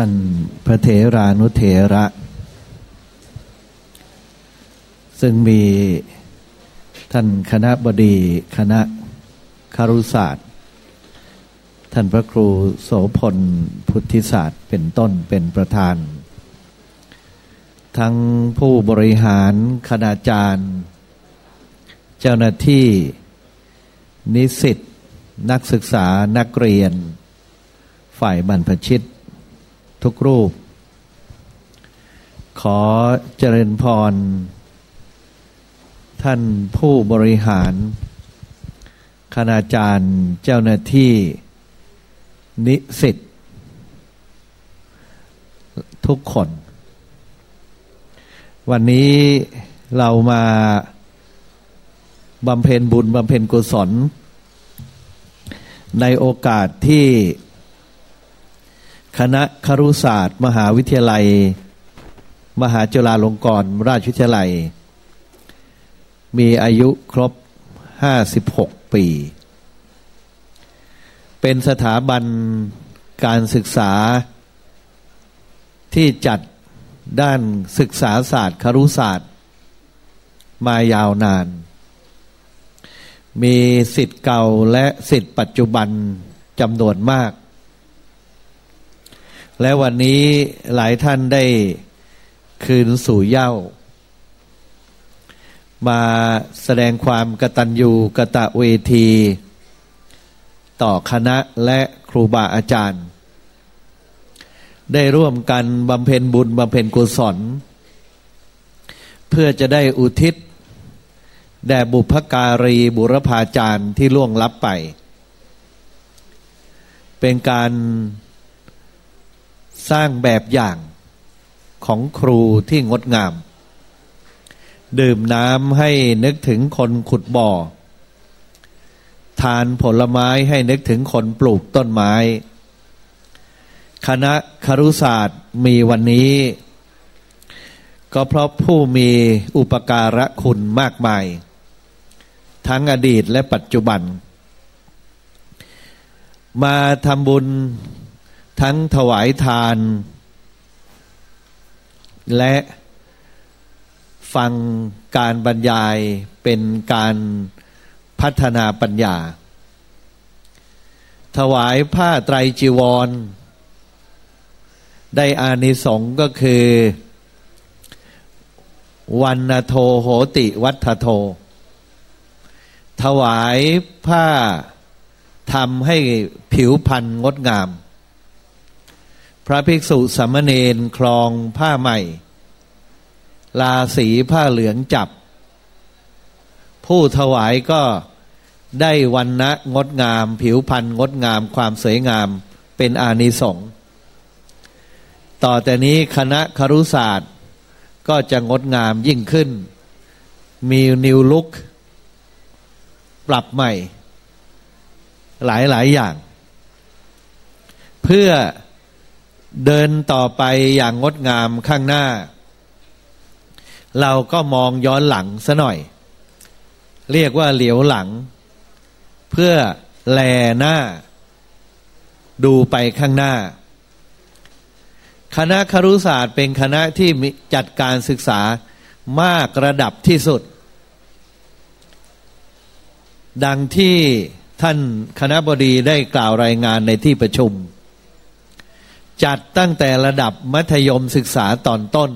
ท่านพระเถรานุเถระ ซึ่งมีท่านคณะบดีคณะคารุศาสตร์ ท่านพระครูโสพลพุทธิศาสตร์เป็นต้นเป็นประธาน ทั้งผู้บริหารคณาจารย์ เจ้าหน้าที่นิสิตนักศึกษานักเรียน ฝ่ายบรรพชิต ทุกรูป ขอเจริญพร ท่านผู้บริหาร คณาจารย์เจ้าหน้าที่ นิสิตทุกคน วันนี้เรามาบำเพ็ญบุญบำเพ็ญกุศล ในโอกาสที่ คณะครุศาสตร์ มหาวิทยาลัย มหาจุฬาลงกรณราชวิทยาลัย มีอายุครบ 56 ปี เป็นสถาบันการศึกษาที่จัดด้านศึกษาศาสตร์ครุศาสตร์ มายาวนาน มีสิทธิ์เก่าและสิทธิ์ปัจจุบันจำนวนมาก และวันนี้หลายท่านได้คืนสู่เย้า มาแสดงความกตัญญูกะตะเวที ต่อคณะและครูบาอาจารย์ ได้ร่วมกันบำเพ็ญบุญบำเพ็ญกุศล เพื่อจะได้อุทิศ แด่บุพการีบุรพาจารย์ที่ล่วงลับไป เป็นการ สร้างแบบอย่างของครูที่งดงาม ดื่มน้ำให้นึกถึงคนขุดบ่อ ทานผลไม้ให้นึกถึงคนปลูกต้นไม้ คณะครุศาสตร์มีวันนี้ ก็เพราะผู้มีอุปการะคุณมากมาย ทั้งอดีตและปัจจุบัน มาทำบุญ ทั้งถวายทาน และฟังการบรรยายเป็นการพัฒนาปัญญา ถวายผ้าไตรจีวร ได้อานิสงส์ก็คือ วันโทโหติวัฒโท ถวายผ้าทำให้ผิวพรรณงดงาม พระภิกษุสามเณรคลองผ้าใหม่ ลาสีผ้าเหลืองจับ ผู้ถวายก็ได้วันนะงดงาม ผิวพรรณงดงามความสวยงามเป็นอานิสงส์ต่อแต่นี้คณะครุศาสตร์ก็จะงดงามยิ่งขึ้น มีนิวลุกปรับใหม่ หลายหลายอย่าง เพื่อ เดินต่อไปอย่างงดงามข้างหน้า เราก็มองย้อนหลังซะหน่อย เรียกว่าเหลียวหลัง เพื่อแลหน้า ดูไปข้างหน้า คณะครุศาสตร์เป็นคณะที่จัดการศึกษามากระดับที่สุด ดังที่ท่านคณะบดีได้กล่าวรายงานในที่ประชุม จัดตั้งแต่ระดับมัธยมศึกษาตอนต้น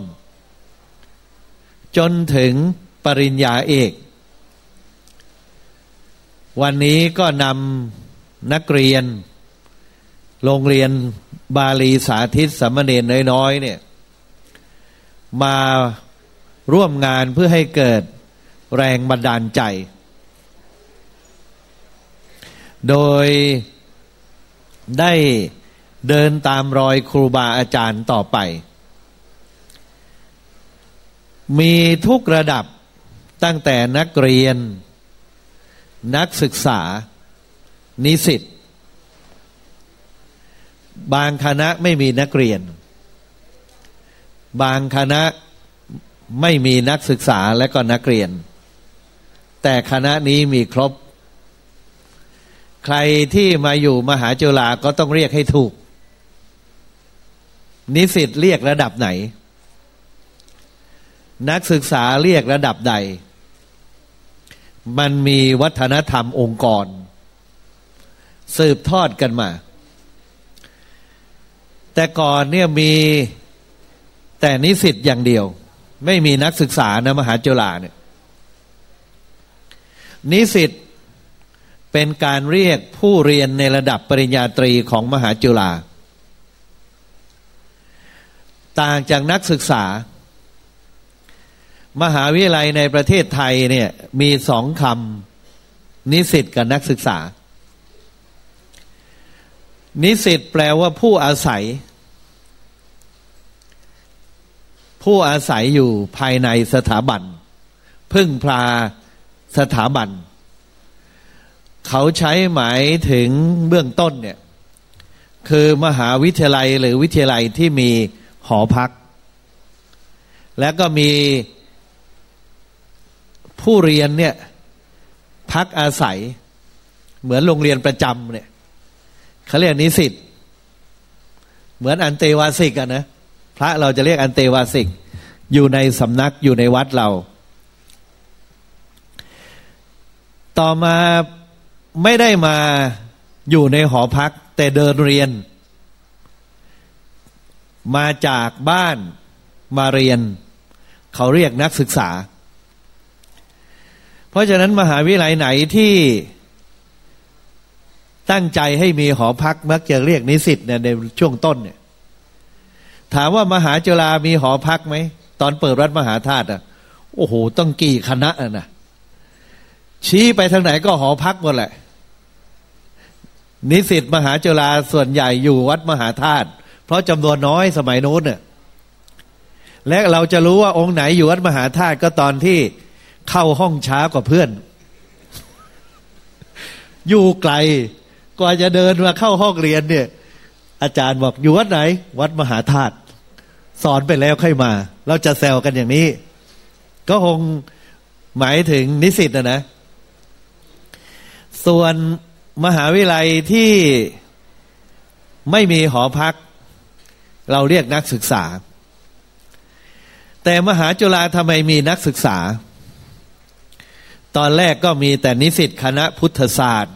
จนถึงปริญญาเอก วันนี้ก็นำนักเรียน โรงเรียนบาลีสาธิตสมเณรน้อยๆเนี่ยมาร่วมงานเพื่อให้เกิดแรงบันดาลใจ โดยได้ เดินตามรอยครูบาอาจารย์ต่อไป มีทุกระดับตั้งแต่นักเรียน นักศึกษา นิสิตบางคณะไม่มีนักเรียน บางคณะไม่มีนักศึกษาและก็นักเรียน แต่คณะนี้มีครบ ใครที่มาอยู่มหาจุฬาก็ต้องเรียกให้ถูก นิสิตเรียกระดับไหน นักศึกษาเรียกระดับใด มันมีวัฒนธรรมองค์กร สืบทอดกันมา แต่ก่อนเนี่ยมีแต่นิสิตอย่างเดียว ไม่มีนักศึกษานะมหาจุฬาเนี่ยนิสิตเป็นการเรียกผู้เรียนในระดับปริญญาตรีของมหาจุฬา ต่างจากนักศึกษา มหาวิทยาลัยในประเทศไทยเนี่ยมีสองคำนิสิตกับนักศึกษา นิสิตแปลว่าผู้อาศัย ผู้อาศัยอยู่ภายในสถาบัน พึ่งพาสถาบัน เขาใช้หมายถึงเบื้องต้นเนี่ยคือมหาวิทยาลัยหรือวิทยาลัยที่มี หอพัก แล้วก็มีผู้เรียนเนี่ยพักอาศัย เหมือนโรงเรียนประจำเนี่ยเขาเรียกนิสิตเหมือนอันเตวาสิกอะนะพระเราจะเรียกอันเตวาสิก อยู่ในสำนักอยู่ในวัดเรา ต่อมาไม่ได้มาอยู่ในหอพัก แต่เดินเรียน มาจากบ้านมาเรียน เขาเรียกนักศึกษา เพราะฉะนั้นมหาวิทยาลัยไหนที่ตั้งใจให้มีหอพักมักจะเรียกนิสิตเนี่ยในช่วงต้นเนี่ย ถามว่ามหาจุฬามีหอพักไหม ตอนเปิดรัฐมหาธาตุอะโอ้โหต้องกี่คณะอะนะชี้ไปทางไหนก็หอพักหมดแหละ นิสิตมหาจุฬาส่วนใหญ่อยู่วัดมหาธาตุ เพราะจำนวนน้อยสมัยโน้นเนี่ยและเราจะรู้ว่าองค์ไหนอยู่วัดมหาธาตุก็ตอนที่เข้าห้องช้ากว่าเพื่อน อยู่ไกลกว่าจะเดินมาเข้าห้องเรียนเนี่ย อาจารย์บอกอยู่วัดไหน วัดมหาธาตุสอนไปแล้วค่อยมา เราจะแซวกันอย่างนี้ ก็คงหมายถึงนิสิตนะนะ ส่วนมหาวิทยาลัยที่ไม่มีหอพัก เราเรียกนักศึกษา แต่มหาจุฬาทำไมมีนักศึกษา ตอนแรกก็มีแต่นิสิตคณะพุทธศาสตร์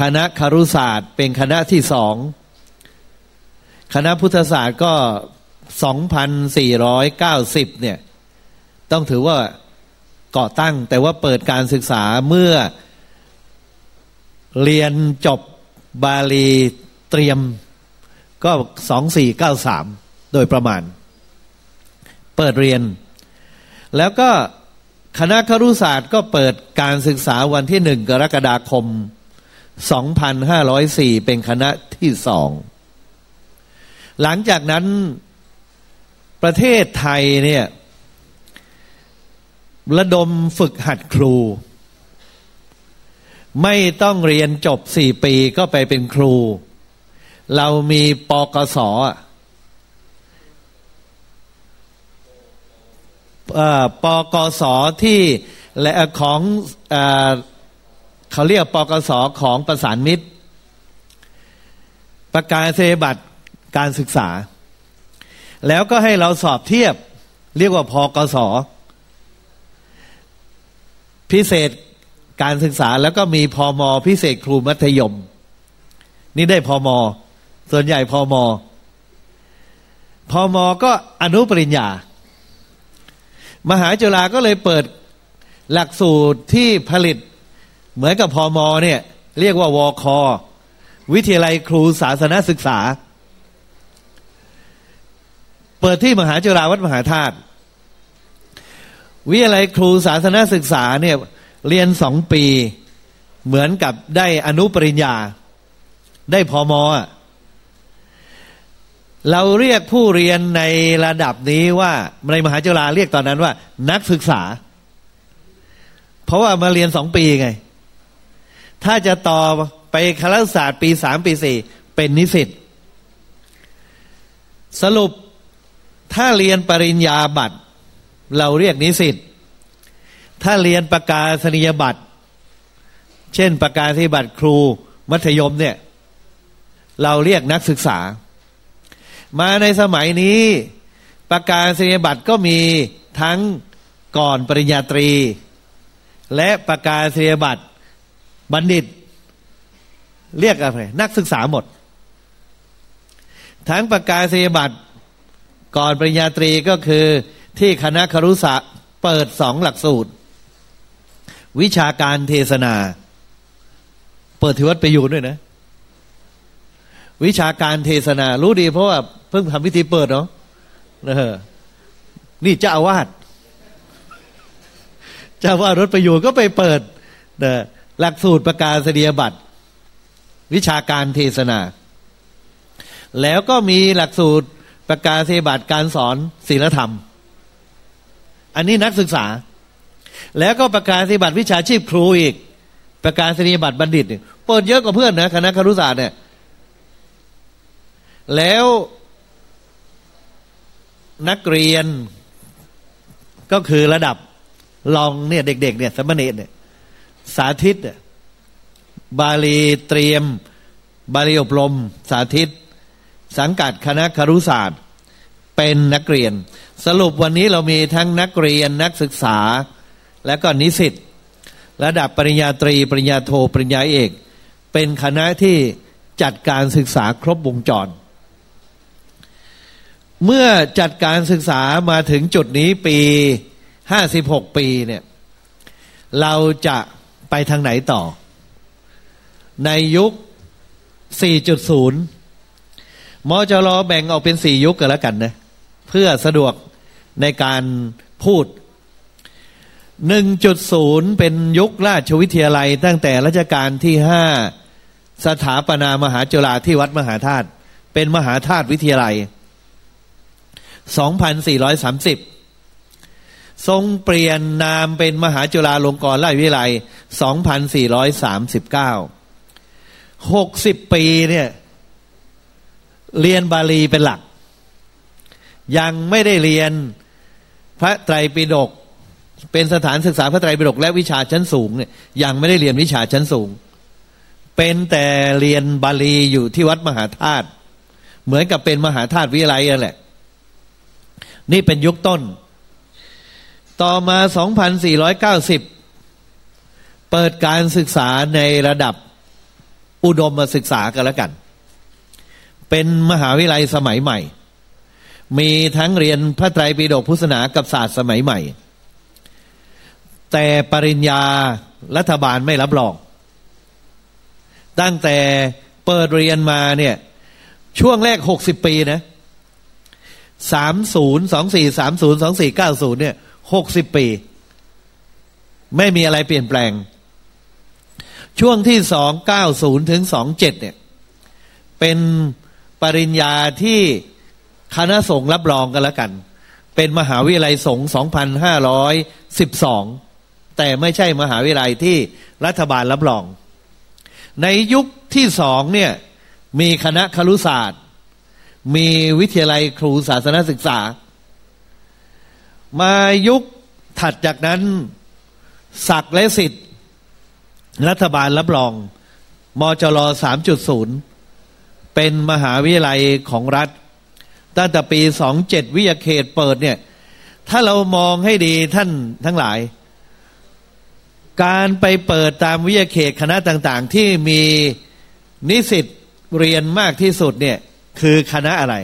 คณะคารุศาสตร์ เป็นคณะที่สองคณะพุทธศาสตร์ก็ 2,490 เนี่ย ต้องถือว่าก่อตั้ง แต่ว่าเปิดการศึกษาเมื่อเรียนจบบาลีเตรียม ก็สองสี่เก้าสามโดยประมาณ เปิดเรียน แล้วก็คณะครุศาสตร์ก็เปิดการศึกษาวันที่หนึ่งกรกฎาคม 2504 เป็นคณะที่สอง หลังจากนั้นประเทศไทยเนี่ยระดมฝึกหัดครู ไม่ต้องเรียนจบสี่ปีก็ไปเป็นครู เรามีปกสปกสที่และของอเขาเรียกปกสของประสานมิตร ประกาศเสบัตรการศึกษา แล้วก็ให้เราสอบเทียบ เรียกว่าพกสพิเศษการศึกษาแล้วก็มีพอมอพิเศษครูมัธยม นี่ได้พอมอ ส่วนใหญ่พอมอพอมอก็อนุปริญญา มหาจุฬาก็เลยเปิดหลักสูตรที่ผลิตเหมือนกับพอมอเนี่ย เรียกว่าวอคอ วิทยาลัยครูศาสนศึกษา เปิดที่มหาจุฬาวัดมหาธาตุวิทยาลัยครูศาสนศึกษาเนี่ยเรียนสองปี เหมือนกับได้อนุปริญญา ได้พอมอ เราเรียกผู้เรียนในระดับนี้ว่าในมหาจุฬาเรียกตอนนั้นว่า นักศึกษา เพราะว่ามาเรียนสองปีไง ถ้าจะต่อไปคณะศาสตร์ปีสามปีสี่เป็นนิสิตสรุปถ้าเรียนปริญญาบัตร เราเรียกนิสิตถ้าเรียนประกาศนียบัตร เช่นประกาศนียบัตรครูมัธยมเนี่ย เราเรียกนักศึกษา มาในสมัยนี้ ประกาศนียบัตรก็มีทั้งก่อนปริญญาตรี และประกาศนียบัตรบัณฑิต เรียกอะไรนักศึกษาหมด ทั้งประกาศนียบัตรก่อนปริญญาตรีก็คือที่คณะครุศะเปิดสองหลักสูตร วิชาการเทศนา เปิดที่วัดไปอยู่ด้วยนะ วิชาการเทศนา รู้ดีเพราะว่า เพิ่งทำพิธีเปิดเนาะเออนี่เจ้าอาวาสเจ้าอาวาสรถไปอยู่ก็ไปเปิดนะหลักสูตรประกาศนียบัตร วิชาการเทศนา แล้วก็มีหลักสูตรประกาศนียบัตรการสอนศีลธรรม อันนี้นักศึกษา แล้วก็ประกาศนียบัตรวิชาชีพครูอีก ประกาศนียบัตรบัณฑิตเนี่ยเปิดเยอะกว่าเพื่อนนะคณะครุศาสตร์เนี่ยแล้ว นักเรียนก็คือระดับลองเนี่ยเด็ก ๆ เนี่ยสมณเณรเนี่ยสาธิตเนี่ยบาลีเตรียม บาลีอบรม สาธิต สังกัดคณะครุศาสตร์ เป็นนักเรียน สรุปวันนี้เรามีทั้งนักเรียนนักศึกษา และก็นิสิตระดับปริญญาตรี ปริญญาโท ปริญญาเอก เป็นคณะที่จัดการศึกษาครบวงจร เมื่อจัดการศึกษามาถึงจุดนี้ปีห้าสิบหกปีเนี่ย เราจะไปทางไหนต่อ ในยุค 4.0 มจรแบ่งออกเป็นสี่ยุคกันแล้วกันนะ เพื่อสะดวกในการพูด 1.0 เป็นยุคราชวิทยาลัย ตั้งแต่รัชกาลที่ห้าสถาปนามหาจุฬาที่วัดมหาธาตุเป็นมหาธาตุวิทยาลัย 2430 ทรงเปลี่ยนนามเป็นมหาจุฬาลงกรณราชวิทยาลัย 2439 60 ปีเนี่ย เรียนบาลีเป็นหลัก ยังไม่ได้เรียนพระไตรปิฎกเป็นสถานศึกษาพระไตรปิฎกและวิชาชั้นสูงเนี่ยยังไม่ได้เรียนวิชาชั้นสูง เป็นแต่เรียนบาลีอยู่ที่วัดมหาธาตุเหมือนกับเป็นมหาธาตุวิทยาลัยนั่นแหละ นี่เป็นยุคต้น ต่อมา 2490 เปิดการศึกษาในระดับอุดมศึกษากันแล้วกัน เป็นมหาวิทยาลัยสมัยใหม่ มีทั้งเรียนพระไตรปิฎกพุทธศาสนากับศาสตร์สมัยใหม่ แต่ปริญญารัฐบาลไม่รับรอง ตั้งแต่เปิดเรียนมาเนี่ยช่วงแรกหกสิบปีนะ สามศูนย์สองสี่สามศูนย์สองสี่เก้าศูนย์เนี่ยหกสิบปี ไม่มีอะไรเปลี่ยนแปลง ช่วงที่สองเก้าศูนย์ถึงสองเจ็ดเนี่ย เป็นปริญญาที่คณะสงฆ์รับรองกันแล้วกัน เป็นมหาวิทยาลัยสงฆ์สองพันห้าร้อยสิบสองแต่ไม่ใช่มหาวิทยาลัยที่รัฐบาลรับรอง ในยุคที่สองเนี่ยมีคณะครุศาสตร์ มีวิทยาลัยครูศาสนศึกษา มายุคถัดจากนั้นศักดิ์และสิทธิ์ รัฐบาลรับรอง มจรสามจุดศูนย์เป็นมหาวิทยาลัยของรัฐ ตั้งแต่ปีสองเจ็ดวิทยาเขตเปิดเนี่ย ถ้าเรามองให้ดีท่านทั้งหลาย การไปเปิดตามวิทยาเขตคณะต่าง ๆ ที่มีนิสิตเรียนมากที่สุดเนี่ย คือคณะอะไร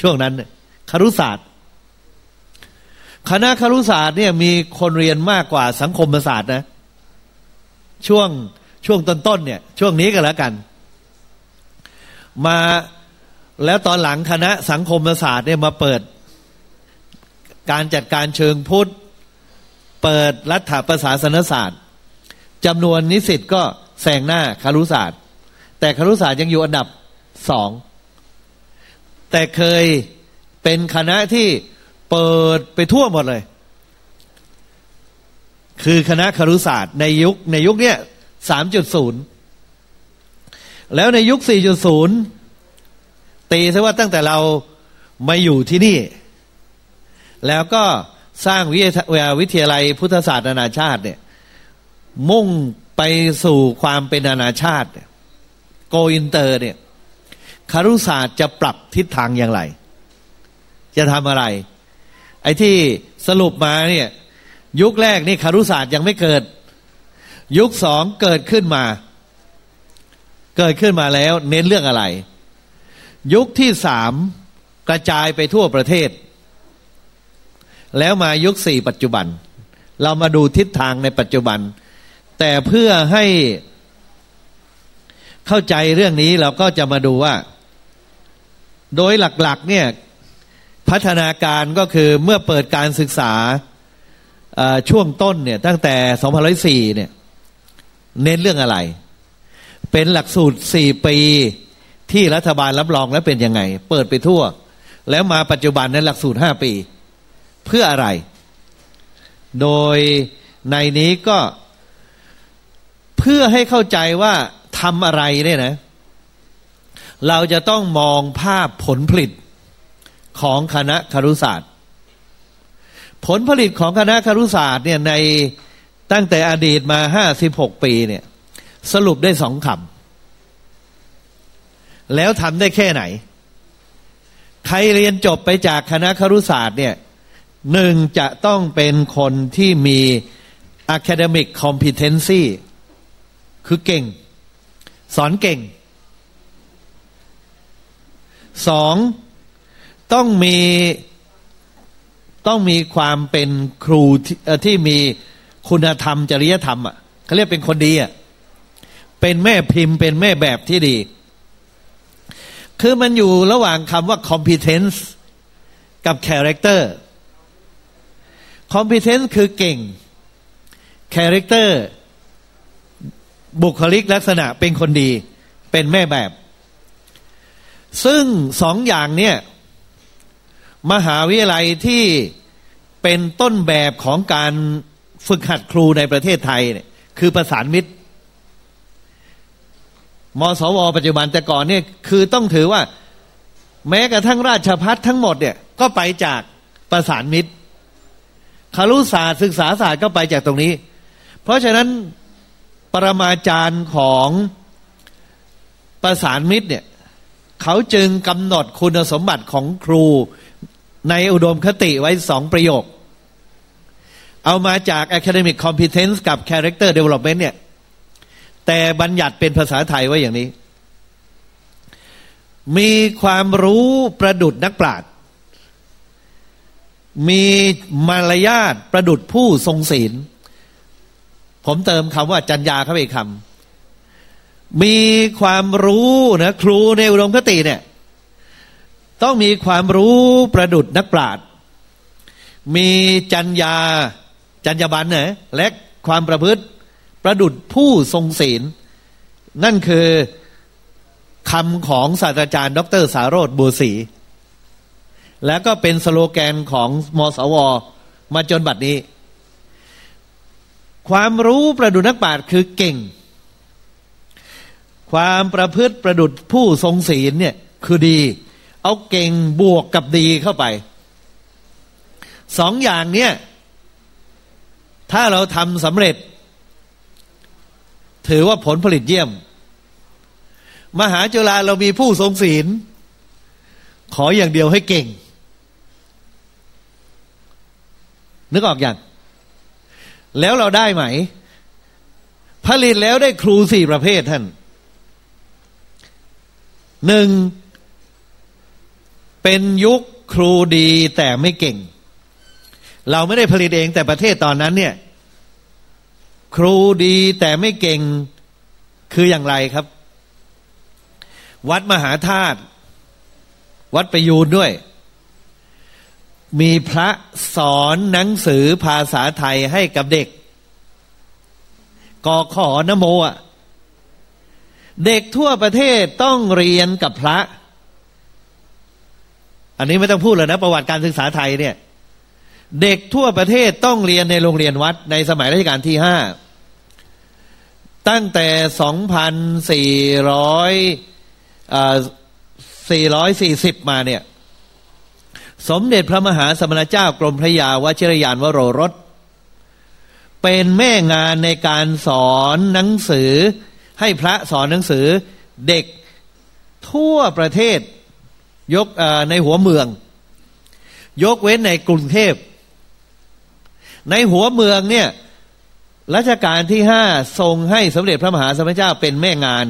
ช่วงนั้นครุศาสตร์ คณะครุศาสตร์เนี่ยมีคนเรียนมากกว่าสังคมศาสตร์นะ ช่วงช่วงต้นๆเนี่ย ช่วงนี้ก็แล้วกัน มาแล้วตอนหลังคณะสังคมศาสตร์เนี่ยมาเปิด การจัดการเชิงพุทธ เปิดรัฐประศาสนศาสตร์จำนวนนิสิตก็แซงหน้าคารุศาสตร์ แต่คารุศาสตร์ยังอยู่อันดับสอง แต่เคยเป็นคณะที่เปิดไปทั่วหมดเลย คือคณะครุศาสตร์ในยุคในยุคเนี้ยสามจุดศูนย์แล้วในยุคสี่จุดศูนย์ตีซะว่าตั้งแต่เรามาอยู่ที่นี่ แล้วก็สร้างวิทยาวิทยาลัยพุทธศาสตร์นานาชาติเนี่ย มุ่งไปสู่ความเป็นนานาชาติ go inter เนี่ย ครุศาสตร์จะปรับทิศทางอย่างไร จะทำอะไร ไอ้ที่สรุปมาเนี่ย ยุคแรกนี่คารุศาสตร์ยังไม่เกิด ยุคสองเกิดขึ้นมา เกิดขึ้นมาแล้ว เน้นเรื่องอะไร ยุคที่สามกระจายไปทั่วประเทศ แล้วมายุคสี่ปัจจุบัน เรามาดูทิศทางในปัจจุบัน แต่เพื่อให้เข้าใจเรื่องนี้เราก็จะมาดูว่า โดยหลักๆเนี่ยพัฒนาการก็คือเมื่อเปิดการศึกษาช่วงต้นเนี่ยตั้งแต่2004เนี่ยเน้นเรื่องอะไร เป็นหลักสูตร 4 ปีที่รัฐบาลรับรองแล้วเป็นยังไง เปิดไปทั่ว แล้วมาปัจจุบันนั้นหลักสูตร 5 ปี เพื่ออะไร โดยในนี้ก็เพื่อให้เข้าใจว่าทำอะไรเนี่ยนะ เราจะต้องมองภาพผลผลิตของคณะครุศาสตร์ ผลผลิตของคณะครุศาสตร์เนี่ยในตั้งแต่อดีตมาห้าสิบหกปีเนี่ย สรุปได้สองคำแล้วทำได้แค่ไหน ใครเรียนจบไปจากคณะครุศาสตร์เนี่ยหนึ่งจะต้องเป็นคนที่มี academic competency คือเก่ง สอนเก่ง สองต้องมีต้องมีความเป็นครูที่ที่มีคุณธรรมจริยธรรมอะเขาเรียกเป็นคนดีอะเป็นแม่พิมพ์เป็นแม่แบบที่ดี คือมันอยู่ระหว่างคำว่า competence กับ character competence คือเก่ง character บุคลิกลักษณะเป็นคนดี เป็นแม่แบบ ซึ่งสองอย่างเนี่ย มหาวิทยาลัยที่เป็นต้นแบบของการฝึกหัดครูในประเทศไทยเนี่ย คือประสานมิตรมสว ปัจจุบันแต่ก่อนเนี่ยคือต้องถือว่า แม้กระทั่งราชพัฒทั้งหมดเนี่ย ก็ไปจากประสานมิตรคารุศาสตร์ศึกษาศาสตร์ก็ไปจากตรงนี้ เพราะฉะนั้นปรมาจารย์ของประสานมิตรเนี่ย เขาจึงกำหนดคุณสมบัติของครูในอุดมคติไว้สองประโยค เอามาจาก academic competence กับ character development เนี่ย แต่บัญญัติเป็นภาษาไทยไว้อย่างนี้ มีความรู้ประดุดนักปราชญ์มีมารยาทประดุดผู้ทรงศีล ผมเติมคำว่าจัญญาเข้าไปคำ มีความรู้นะครูในอุดมคติเนี่ย ต้องมีความรู้ประดุดนักปราชญ์มีจัญญาจัญญาบันเนะและความประพฤติประดุดผู้ทรงศีล นั่นคือคำของศาสตราจารย์ ดรสารโรธบัวศรีแล้วก็เป็นสโลแกนของมสว มาจนบัดนี้ ความรู้ประดุจนักปราชญ์คือเก่ง ความประพฤติประดุจผู้ทรงศีลเนี่ยคือดี เอาเก่งบวกกับดีเข้าไปสองอย่างเนี่ยถ้าเราทำสำเร็จ ถือว่าผลผลิตเยี่ยม มหาจุฬาเรามีผู้ทรงศีล ขออย่างเดียวให้เก่ง นึกออกอย่าง แล้วเราได้ไหม ผลิตแล้วได้ครูสี่ประเภทท่าน หนึ่งเป็นยุคครูดีแต่ไม่เก่ง เราไม่ได้ผลิตเองแต่ประเทศตอนนั้นเนี่ย ครูดีแต่ไม่เก่งคืออย่างไรครับ วัดมหาธาตุวัดประยูนด้วย มีพระสอนหนังสือภาษาไทยให้กับเด็กกอขอนโมอะ เด็กทั่วประเทศต้องเรียนกับพระ อันนี้ไม่ต้องพูดเลยนะ ประวัติการศึกษาไทยเนี่ย เด็กทั่วประเทศต้องเรียนในโรงเรียนวัดในสมัยรัชกาลที่ห้าตั้งแต่สองพันสี่ร้อยสี่ร้อยสี่สิบมาเนี่ย สมเด็จพระมหาสมณเจ้ากรมพระยาวชิรยานวโรรส เป็นแม่งานในการสอนหนังสือ ให้พระสอนหนังสือเด็กทั่วประเทศยกในหัวเมือง ยกเว้นในกรุงเทพ ในหัวเมืองเนี่ยรัชกาลที่ห้าทรงให้สมเด็จพระมหาสมณเจ้าเป็นแม่งาน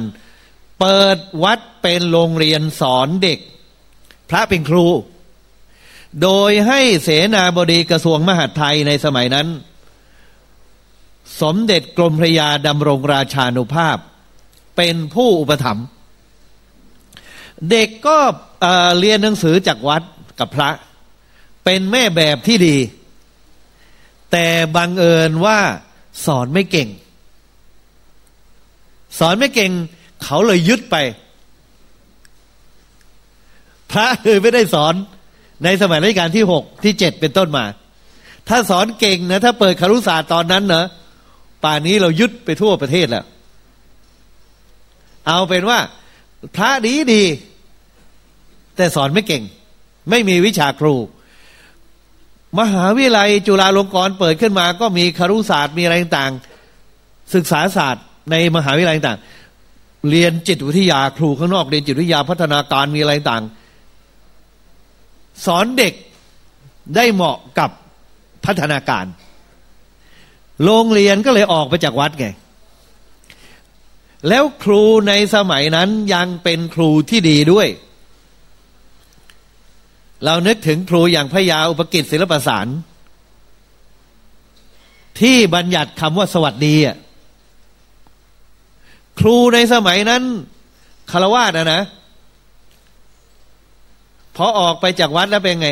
เปิดวัดเป็นโรงเรียนสอนเด็ก พระเป็นครู โดยให้เสนาบดีกระทรวงมหาดไทยในสมัยนั้น สมเด็จกรมพระยาดำรงราชานุภาพ เป็นผู้อุปถัมภ์เด็กก็เรียนหนังสือจากวัดกับพระ เป็นแม่แบบที่ดี แต่บังเอิญว่าสอนไม่เก่ง สอนไม่เก่ง เขาเลยยึดไป พระเลยไม่ได้สอนในสมัยรัชกาลที่หกที่เจ็ดเป็นต้นมา ถ้าสอนเก่งนะ ถ้าเปิดคารุศาสตร์ตอนนั้นเนะป่านนี้เรายึดไปทั่วประเทศแล้ว เอาเป็นว่า พระดีดี แต่สอนไม่เก่ง ไม่มีวิชาครู มหาวิทยาลัยจุฬาลงกรณ์เปิดขึ้นมา ก็มีคารุศาสตร์มีอะไรต่างศึกษาศาสตร์ในมหาวิทยาลัยต่างเรียนจิตวิทยาครูข้างนอกเรียนจิตวิทยาพัฒนาการมีอะไรต่าง สอนเด็กได้เหมาะกับพัฒนาการ โรงเรียนก็เลยออกไปจากวัดไง แล้วครูในสมัยนั้นยังเป็นครูที่ดีด้วย เรานึกถึงครูอย่างพระยาอุปกิจศิลปสาร ที่บัญญัติคำว่าสวัสดีอะครูในสมัยนั้นคารวาสนะนะพอออกไปจากวัดแล้วเป็นไง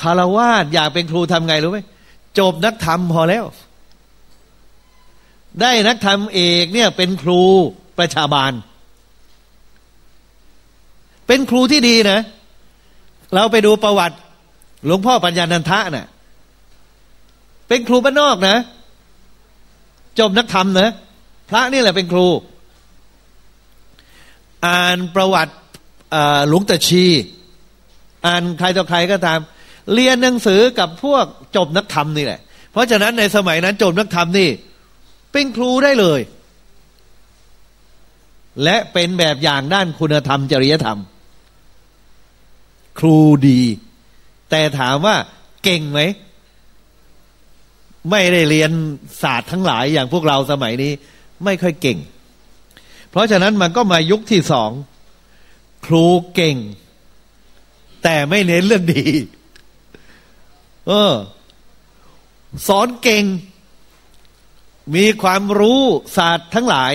คารวาสอยากเป็นครูทำไงรู้ไหมจบนักธรรมพอแล้ว ได้นักธรรมเอกเนี่ยเป็นครู ประชาบาล เป็นครูที่ดีนะ เราไปดูประวัติ หลวงพ่อปัญญานันทะนะ่ะ เป็นครูบ้านนอกนะ จบนักธรรมนะ พระนี่แหละเป็นครู อ่านประวัติหลวงตาชี อ่านใครต่อใครก็ตาม เรียนหนังสือกับพวกจบนักธรรมนี่แหละ เพราะฉะนั้นในสมัยนั้นจบนักธรรมนี่ เป็นครูได้เลย และเป็นแบบอย่างด้านคุณธรรมจริยธรรม ครูดี แต่ถามว่าเก่งไหม ไม่ได้เรียนศาสตร์ทั้งหลายอย่างพวกเราสมัยนี้ ไม่ค่อยเก่ง เพราะฉะนั้นมันก็มายุคที่สอง ครูเก่ง แต่ไม่เน้นเรื่องดี เออ สอนเก่ง มีความรู้ศาสตร์ทั้งหลาย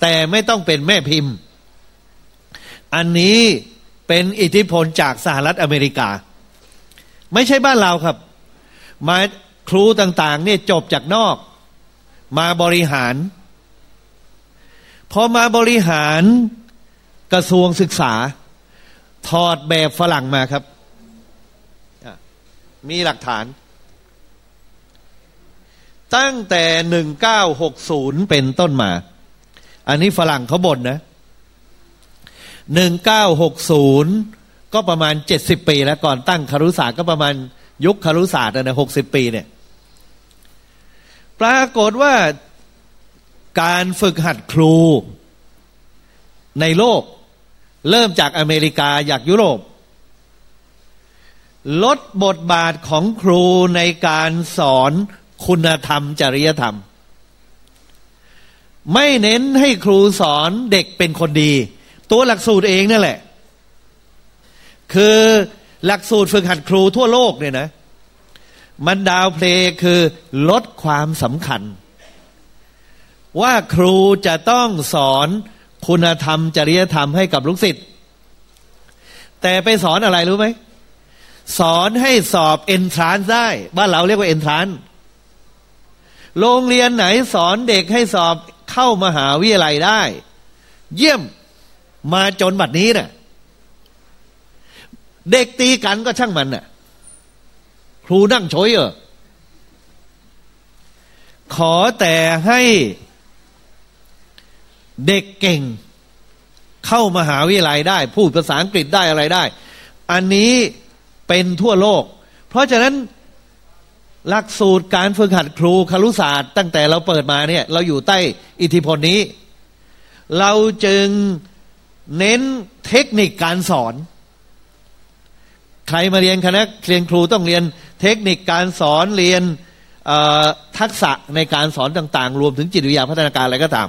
แต่ไม่ต้องเป็นแม่พิมพ์ อันนี้เป็นอิทธิพลจากสหรัฐอเมริกา ไม่ใช่บ้านเราครับ มาครูต่างๆเนี่ยจบจากนอก มาบริหาร พอมาบริหารกระทรวงศึกษา ถอดแบบฝรั่งมาครับ มีหลักฐาน ตั้งแต่หนึ่งเก้าหกศูนย์เป็นต้นมา อันนี้ฝรั่งเขาบ่นนะหนึ่งเก้าหกศูนย์ก็ประมาณเจ็ดสิบปี แล้วก่อนตั้งคารุศาสตร์ก็ประมาณยุคคารุศาสตร์นะหกสิบปีเนี่ยปรากฏว่าการฝึกหัดครูในโลก เริ่มจากอเมริกาอยากยุโรป ลดบทบาทของครูในการสอนคุณธรรม จริยธรรม ไม่เน้นให้ครูสอนเด็กเป็นคนดี ตัวหลักสูตรเองนั่นแหละ คือหลักสูตรฝึกหัดครูทั่วโลกเนี่ยนะ มันดาวเพลคือลดความสำคัญ ว่าครูจะต้องสอนคุณธรรม จริยธรรมให้กับลูกศิษย์แต่ไปสอนอะไรรู้ไหมสอนให้สอบเอนทรานได้ บ้านเราเรียกว่าเอนทรานโรงเรียนไหนสอนเด็กให้สอบ เข้ามหาวิทยาลัยได้ เยี่ยมมาจนบัดนี้นะ่ะ เด็กตีกันก็ช่างมันน่ะ ครูนั่งชอยเออขอแต่ให้เด็กเก่ง เข้ามาหาวิทยาลัยได้ พูดภาษาอังกฤษได้อะไรได้ อันนี้เป็นทั่วโลก เพราะฉะนั้น หลักสูตรการฝึกหัดครูครุศาสตร์ ตั้งแต่เราเปิดมาเนี่ย เราอยู่ใต้อิทธิพลนี้ เราจึงเน้นเทคนิคการสอน ใครมาเรียนคณะเรียนครูต้องเรียนเทคนิคการสอนเรียนทักษะในการสอนต่าง ๆ รวมถึงจิตวิทยาพัฒนาการอะไรก็ตาม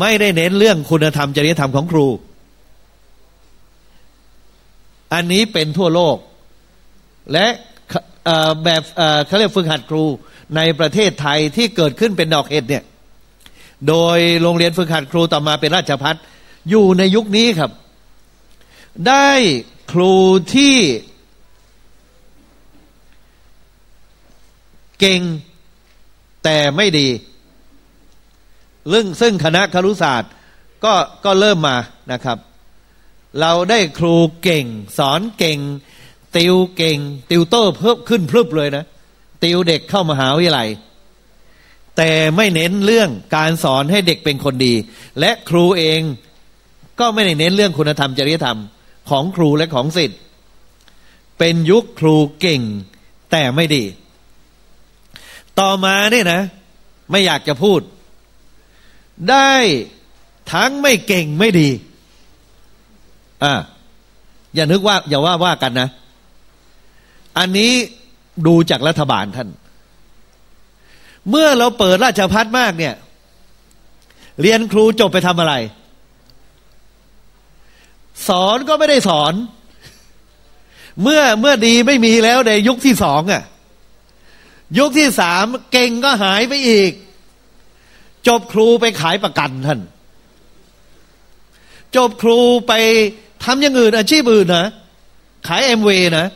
ไม่ได้เน้นเรื่องคุณธรรมจริยธรรมของครู อันนี้เป็นทั่วโลก และ แบบเขาเรียกฝึกหัดครูในประเทศไทยที่เกิดขึ้นเป็นดอกเห็ดเนี่ย โดยโรงเรียนฝึกหัดครูต่อมาเป็นราชพัฒอยู่ในยุคนี้ครับ ได้ครูที่เก่งแต่ไม่ดีเรื่องซึ่งคณะครุศาสตร์ก็ก็เริ่มมานะครับ เราได้ครูเก่ง สอนเก่ง ติวเก่ง ติวเตอร์เพิ่มขึ้นพรึบเลยนะ ติวเด็กเข้ามาหาวิทยาลัย แต่ไม่เน้นเรื่องการสอนให้เด็กเป็นคนดี และครูเองก็ไม่ได้เน้นเรื่องคุณธรรมจริยธรรมของครูและของศิษย์เป็นยุคครูเก่ง แต่ไม่ดี ต่อมาเนี่ยนะ ไม่อยากจะพูด ได้ทั้งไม่เก่งไม่ดี อ่าอย่านึกว่า อย่าว่าว่ากันนะ อันนี้ดูจากรัฐบาลท่าน เมื่อเราเปิดราชพัฒมากเนี่ย เรียนครูจบไปทำอะไร สอนก็ไม่ได้สอน เมื่อเมื่อดีไม่มีแล้วในยุคที่สองอะ่ะ ยุคที่สามเก่งก็หายไปอีก จบครูไปขายประกันท่าน จบครูไปทำอย่างอื่นอาชีพอื่นนะขายเอ็มวนะ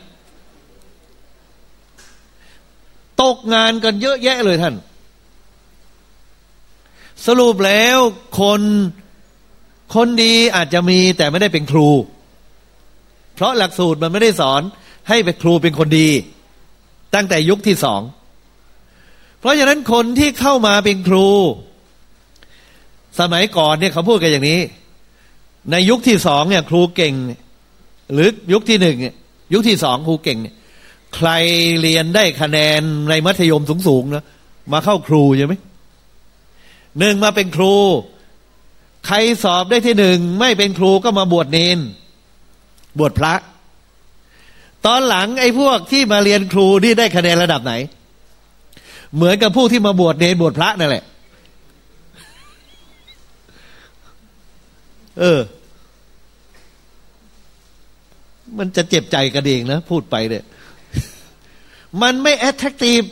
ตกงานกันเยอะแยะเลยท่าน สรุปแล้วคนคนดีอาจจะมีแต่ไม่ได้เป็นครู เพราะหลักสูตรมันไม่ได้สอนให้เป็นครูเป็นคนดี ตั้งแต่ยุคที่สอง เพราะฉะนั้นคนที่เข้ามาเป็นครู สมัยก่อนเนี่ยเขาพูดกันอย่างนี้ ในยุคที่สองเนี่ย ครูเก่ง หรือยุคที่หนึ่งยุคที่สองครูเก่ง ใครเรียนได้คะแนนในมัธยมสูงๆนะมาเข้าครูใช่ไหมหนึ่งมาเป็นครู ใครสอบได้ที่หนึ่งไม่เป็นครูก็มาบวชเนน บวชพระ ตอนหลังไอ้พวกที่มาเรียนครูนี่ได้คะแนนระดับไหน เหมือนกับผู้ที่มาบวชเนรบวชพระนั่นแหละ เออ มันจะเจ็บใจกันเองนะ พูดไปเนี่ย มันไม่แอตแทกตีฟ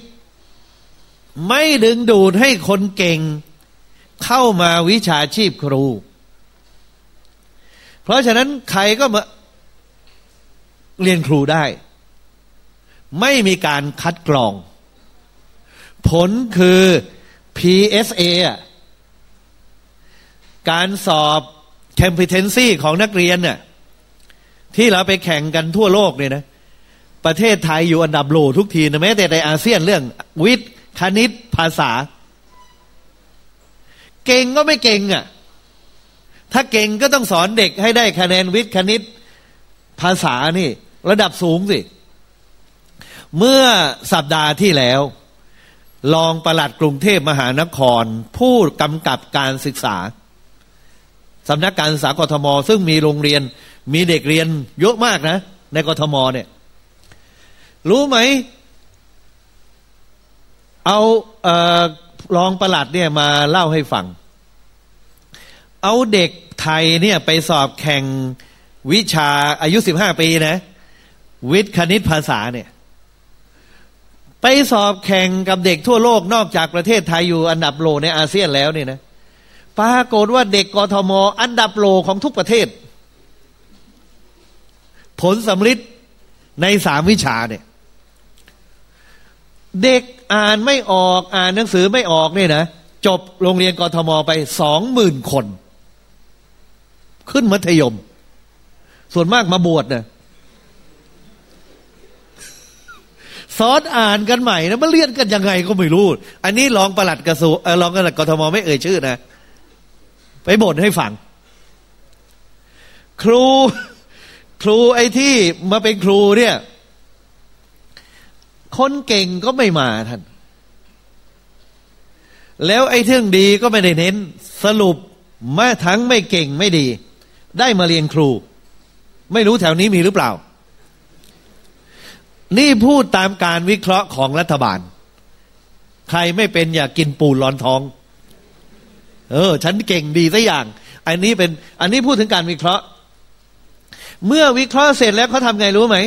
ไม่ดึงดูดให้คนเก่ง เข้ามาวิชาชีพครู เพราะฉะนั้นใครก็มาเรียนครูได้ ไม่มีการคัดกรอง ผลคือ PSA การสอบ competency ของนักเรียนเนี่ยที่เราไปแข่งกันทั่วโลกเนี่ยนะ ประเทศไทยอยู่อันดับโลทุกทีนะแม้แต่ในอาเซียนเรื่อง วิทย์คณิตภาษา เก่งก็ไม่เก่งอะ่ะ ถ้าเก่งก็ต้องสอนเด็กให้ได้คะแนนวิทย์คณิตภาษานี่ ระดับสูงสิ เมื่อสัปดาห์ที่แล้ว รองประหลัดกรุงเทพมหานคร ผู้กำกับการศึกษาสำนักการศึกษากทม ซึ่งมีโรงเรียนมีเด็กเรียนเยอะมากนะ ในกทมเนี่ย รู้ไหม เอาเออรองประหลัดเนี่ยมาเล่าให้ฟัง เอาเด็กไทยเนี่ยไปสอบแข่งวิชาอายุสิบห้าปีนะ วิทย์คณิตภาษาเนี่ย ไปสอบแข่งกับเด็กทั่วโลกนอกจากประเทศไทยอยู่อันดับโลในอาเซียนแล้วเนี่ยนะปรากฏว่าเด็กกทม อันดับโลของทุกประเทศ ผลสำลิดในสามวิชาเนี่ย เด็กอ่านไม่ออกอ่านหนังสือไม่ออกเนี่ยนะจบโรงเรียนกทมไปสองหมื่นคน ขึ้นมัธยม ส่วนมากมาบวชนะสอนอ่านกันใหม่นะมันเรียนกันยังไงก็ไม่รู้ อันนี้รองประหลัดกระทรวงรองประหลัดกทมไม่เอ่ยชื่อนะ ไปบ่นให้ฟัง ครู ครูไอ้ที่มาเป็นครูเนี่ย คนเก่งก็ไม่มาท่าน แล้วไอ้เรื่องดีก็ไม่ได้เน้น สรุปมาทั้งไม่เก่งไม่ดี ได้มาเรียนครู ไม่รู้แถวนี้มีหรือเปล่า นี่พูดตามการวิเคราะห์ของรัฐบาล ใครไม่เป็นอย่ากกินปูนร้อนท้อง เออ ฉันเก่งดีสัอย่าง อันนี้เป็น อันนี้พูดถึงการวิเคราะห์ เมื่อวิเคราะห์เสร็จแล้วเขาทำไงรู้ไหม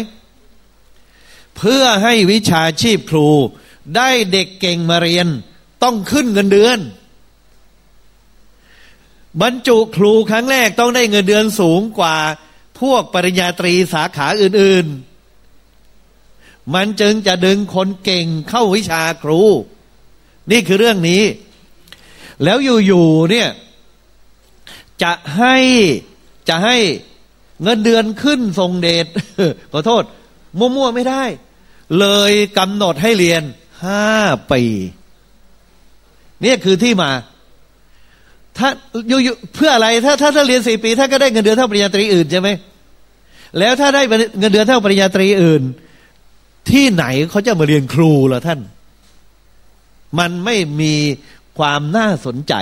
เพื่อให้วิชาชีพครู ได้เด็กเก่งมาเรียน ต้องขึ้นเงินเดือน บรรจุครูครั้งแรกต้องได้เงินเดือนสูงกว่าพวกปริญญาตรีสาขาอื่น ๆ มันจึงจะดึงคนเก่งเข้าวิชาครู นี่คือเรื่องนี้ แล้วอยู่ ๆ เนี่ย จะให้จะให้เงินเดือนขึ้นทรงเดชขอโทษ มั่ว ๆ ไม่ได้ เลยกำหนดให้เรียนห้าปีนี่คือที่มา ถ้าอยู่เพื่ออะไร ถ้าถ้าถ้าเรียนสี่ปี ถ้าก็ได้เงินเดือนเท่าปริญญาตรีอื่นใช่ไหมแล้วถ้าได้เงินเดือนเท่าปริญญาตรีอื่น ที่ไหนเขาจะมาเรียนครูล่ะท่าน มันไม่มีความน่าสนใจ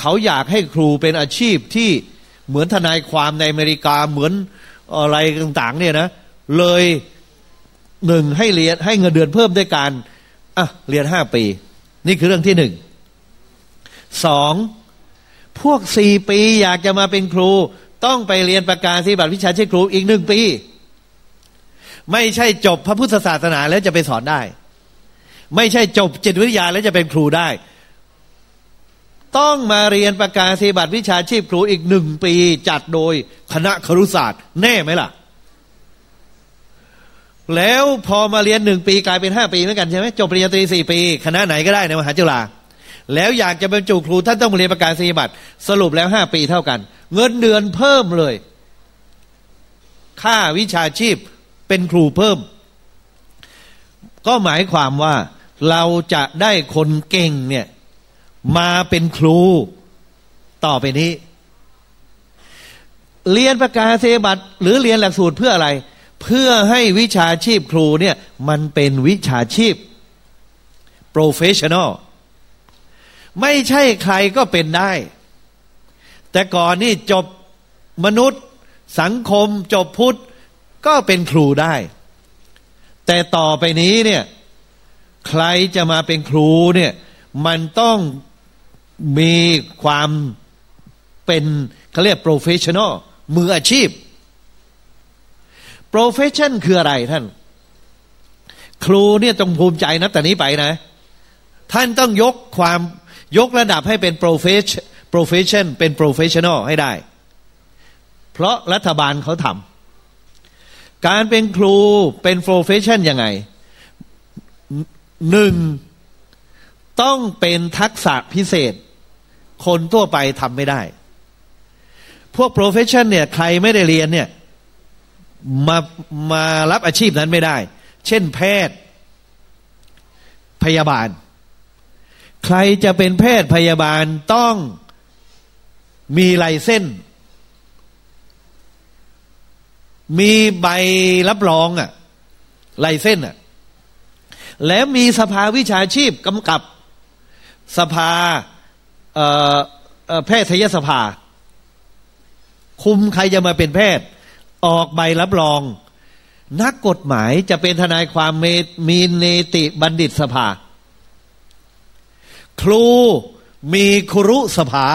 เขาอยากให้ครูเป็นอาชีพที่เหมือนทนายความในอเมริกาเหมือนอะไรต่าง ๆ เนี่ยนะ เลย หนึ่งให้เรียนให้เงินเดือนเพิ่มด้วยการอะเรียนห้าปี นี่คือเรื่องที่หนึ่งสองพวกสี่ปีอยากจะมาเป็นครู ต้องไปเรียนประกาศที่บัตรวิชาชีพครูอีกหนึ่งปี ไม่ใช่จบพระพุทธศาสนาแล้วจะไปสอนได้ ไม่ใช่จบจิตวิทยาแล้วจะเป็นครูได้ ต้องมาเรียนประกาศนีบัตรวิชาชีพครูอีกหนึ่งปี จัดโดยคณะครุศาสตร์ แน่ไหมล่ะ แล้วพอมาเรียนหนึ่งปีกลายเป็นห้าปีเหมือนกันใช่ไหมจบปริญญาตรีสี่ปี คณะไหนก็ได้ในมหาจุฬาแล้วอยากจะบรรจุครูท่านต้องเรียนประกาศนียบัตรสรุปแล้วห้าปีเท่ากัน เงินเดือนเพิ่มเลย ค่าวิชาชีพเป็นครูเพิ่ม ก็หมายความว่าเราจะได้คนเก่งเนี่ย มาเป็นครูต่อไปนี้ เรียนประกาศนียบัตรหรือเรียนหลักสูตรเพื่ออะไร เพื่อให้วิชาชีพครูเนี่ยมันเป็นวิชาชีพ professional ไม่ใช่ใครก็เป็นได้ แต่ก่อนนี่จบมนุษย์ สังคมจบพุทธ ก็เป็นครูได้ แต่ต่อไปนี้เนี่ยใครจะมาเป็นครูเนี่ยมันต้องมีความเป็นเขาเรียก professional มืออาชีพ profession คืออะไรท่าน ครูเนี่ยต้องภูมิใจนะแต่นี้ไปนะ ท่านต้องยกความยกระดับให้เป็น profession profession เป็น professional ให้ได้ เพราะรัฐบาลเขาทำการเป็นครูเป็น profession ยังไงหนึ่งต้องเป็นทักษะพิเศษ คนทั่วไปทำไม่ได้ พวก profession เนี่ย ใครไม่ได้เรียนเนี่ย มามารับอาชีพนั้นไม่ได้ เช่นแพทย์ พยาบาล ใครจะเป็นแพทย์พยาบาลต้องมีลายเส้น มีใบรับรองอะลายเส้นอะแล้วมีสภาวิชาชีพกำกับสภาแพทยสภา คุมใครจะมาเป็นแพทย์ ออกใบรับรอง นักกฎหมายจะเป็นทนายความมีเนติบัณฑิตสภา ครูมีครุสภา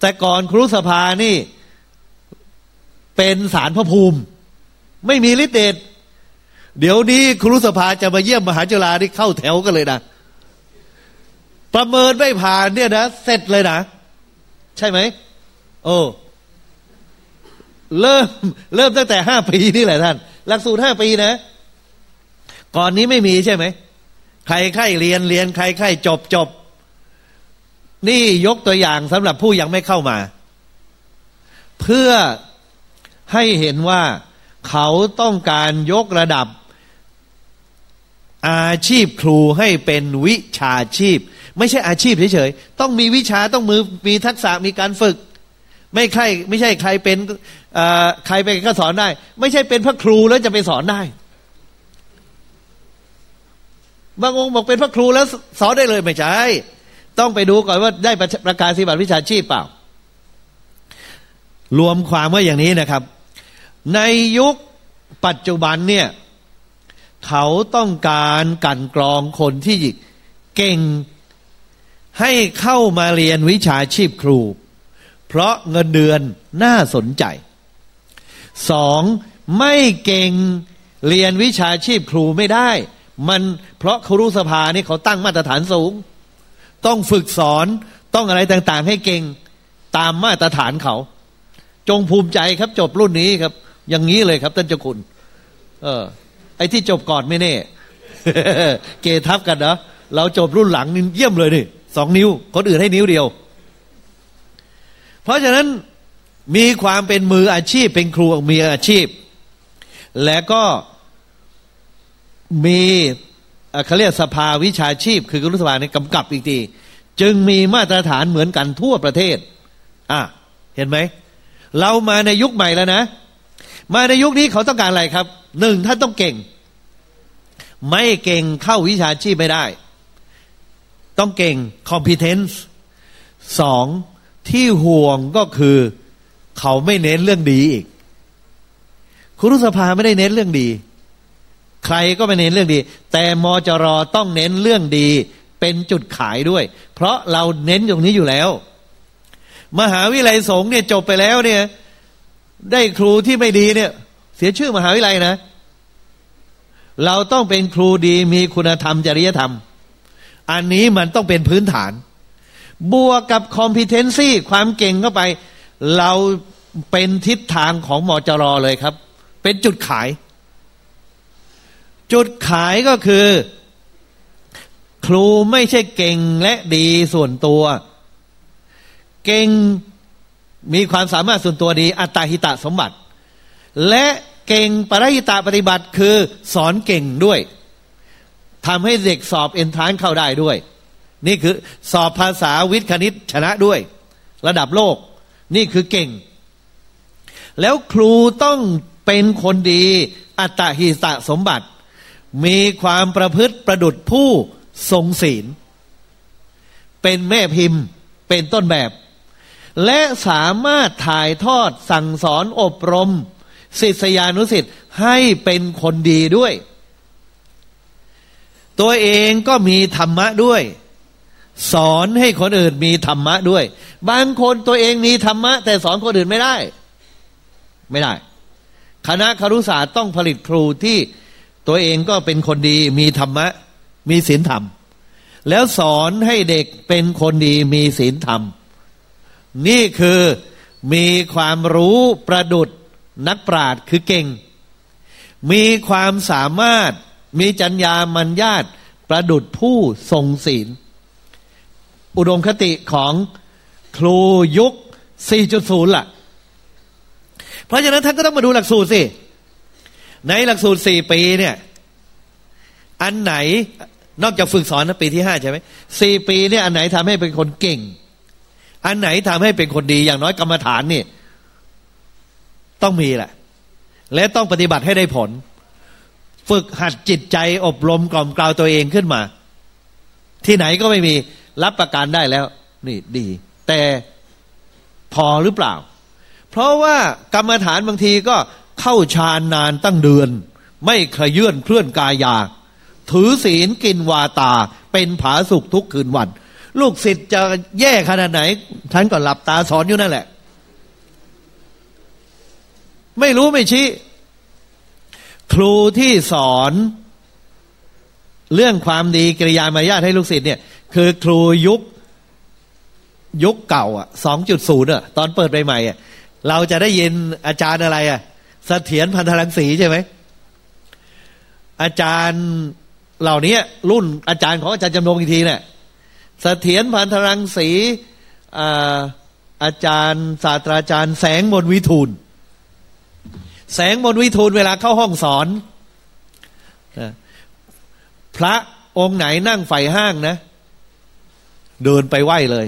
แต่ก่อนครุสภานี่ เป็นสารพระภูมิ ไม่มีฤทธิ์เดชเดี๋ยวนี้ครุสภาจะมาเยี่ยมมหาจุฬาที่เข้าแถวกันเลยนะประเมินไม่ผ่านเนี่ยนะ เสร็จเลยนะ ใช่ไหมโอ้ เริ่มเริ่มตั้งแต่ห้าปีนี่แหละท่าน หลักสูตรห้าปีนะ ก่อนนี้ไม่มีใช่ไหม ใครใครเรียนเรียนใครใครจบจบ นี่ยกตัวอย่างสำหรับผู้ยังไม่เข้ามา เพื่อให้เห็นว่าเขาต้องการยกระดับอาชีพครูให้เป็นวิชาชีพ ไม่ใช่อาชีพเฉยๆต้องมีวิชาต้องมือมีทักษะมีการฝึก ไม่ใครไม่ใช่ใครเป็น ใครไปก็สอนได้ ไม่ใช่เป็นพระครูแล้วจะไปสอนได้บางองค์บอกเป็นพระครูแล้วสอนได้เลยไม่ใช่ต้องไปดูก่อนว่าได้ประกาศสิบัตรวิชาชีพเปล่า รวมความว่าอย่างนี้นะครับ ในยุคปัจจุบันเนี่ย เขาต้องการกันกรองคนที่เก่ง ให้เข้ามาเรียนวิชาชีพครู เพราะเงินเดือนน่าสนใจ สองไม่เก่งเรียนวิชาชีพครูไม่ได้ มันเพราะครูสภานี่เขาตั้งมาตรฐานสูง ต้องฝึกสอนต้องอะไรต่างๆ ให้เก่งตามมาตรฐานเขา จงภูมิใจครับจบรุ่นนี้ครับ อย่างนี้เลยครับท่านเจ้าคุณ เออ ไอ้ที่จบก่อนไม่แน่เกทับกันนะเราจบรุ่นหลังนี่เยี่ยมเลยนี่สองนิ้ว คนอื่นให้นิ้วเดียว เพราะฉะนั้น มีความเป็นมืออาชีพเป็นครูมีอาชีพ และก็มีเขาเรียกสภาวิชาชีพ คือกุลสภาในกำกับอีกทีจึงมีมาตรฐานเหมือนกันทั่วประเทศ อะ เห็นไหม เรามาในยุคใหม่แล้วนะ มาในยุคนี้เขาต้องการอะไรครับ หนึ่งท่านต้องเก่ง ไม่เก่งเข้าวิชาชีพไม่ได้ ต้องเก่ง competence สองที่ห่วงก็คือ เขาไม่เน้นเรื่องดีอีกครุสภาไม่ได้เน้นเรื่องดี ใครก็ไม่เน้นเรื่องดี แต่มจรต้องเน้นเรื่องดี เป็นจุดขายด้วย เพราะเราเน้นตรงนี้อยู่แล้ว มหาวิทยาลัยสงฆ์เนี่ยจบไปแล้วเนี่ย ได้ครูที่ไม่ดีเนี่ย เสียชื่อมหาวิทยาลัยนะ เราต้องเป็นครูดีมีคุณธรรมจริยธรรม อันนี้มันต้องเป็นพื้นฐาน บวกกับ competency ความเก่งเข้าไป เราเป็นทิศทางของมอจรอเลยครับ เป็นจุดขาย จุดขายก็คือ ครูไม่ใช่เก่งและดีส่วนตัว เก่งมีความสามารถส่วนตัวดี อัตตาหิตะสมบัติ และเก่งปริหิตาปฏิบัติคือสอนเก่งด้วยทำให้เด็กสอบเอนทรานเข้าได้ด้วย นี่คือสอบภาษาวิทย์คณิตชนะด้วย ระดับโลก นี่คือเก่ง แล้วครูต้องเป็นคนดี อัตหิตะสมบัติ มีความประพฤติประดุดผู้ทรงศีล เป็นแม่พิมพ์เป็นต้นแบบ และสามารถถ่ายทอดสั่งสอนอบรมศิษยานุศิษย์ให้เป็นคนดีด้วย ตัวเองก็มีธรรมะด้วย สอนให้คนอื่นมีธรรมะด้วย บางคนตัวเองมีธรรมะ แต่สอนคนอื่นไม่ได้ ไม่ได้ คณะครุศาสตร์ต้องผลิตครูที่ตัวเองก็เป็นคนดี มีธรรมะ มีศีลธรรม แล้วสอนให้เด็กเป็นคนดีมีศีลธรรม นี่คือมีความรู้ประดุดนักปราชญ์คือเก่ง มีความสามารถมีจัญญามัญญาตประดุดผู้ทรงศีล อุดมคติของครูยุค 4.0 ล่ะ เพราะฉะนั้นท่านก็ต้องมาดูหลักสูตรสิ ในหลักสูตร 4 ปีเนี่ย อันไหนนอกจากฝึกสอนนะปีที่ห้าใช่ไหมสี่ปีเนี่ยอันไหนทำให้เป็นคนเก่ง อันไหนทำให้เป็นคนดีอย่างน้อยกรรมฐานนี่ต้องมีแหละ และต้องปฏิบัติให้ได้ผล ฝึกหัดจิตใจอบรมกล่อมกล่าวตัวเองขึ้นมา ที่ไหนก็ไม่มี รับประกันได้แล้ว นี่ดี แต่พอหรือเปล่า เพราะว่ากรรมฐานบางทีก็เข้าฌานนานตั้งเดือน ไม่ขยื่นเคลื่อนกายา ถือศีลกินวาตา เป็นผาสุกทุกคืนวัน ลูกศิษย์จะแย่ขนาดไหนท่านก็หลับตาสอนอยู่นั่นแหละ ไม่รู้ไม่ชี้ ครูที่สอนเรื่องความดีกิริยามารยาทให้ลูกศิษย์เนี่ย คือครูยุคยุคเก่าอะสองจุดศูนย์อะตอนเปิดใหม่ๆอะเราจะได้ยินอาจารย์อะไรอะเสถียรพันธลังสีใช่ไหมอาจารย์เหล่านี้รุ่นอาจารย์ของอาจารย์จำนงอีกทีเนี่ยเสถียรพันธลังสีอาจารย์ศาสตราจารย์แสงบนวิทูล แสงบนวิทูลเวลาเข้าห้องสอน พระองค์ไหนนั่งไฟห้างนะ เดินไปไหวเลย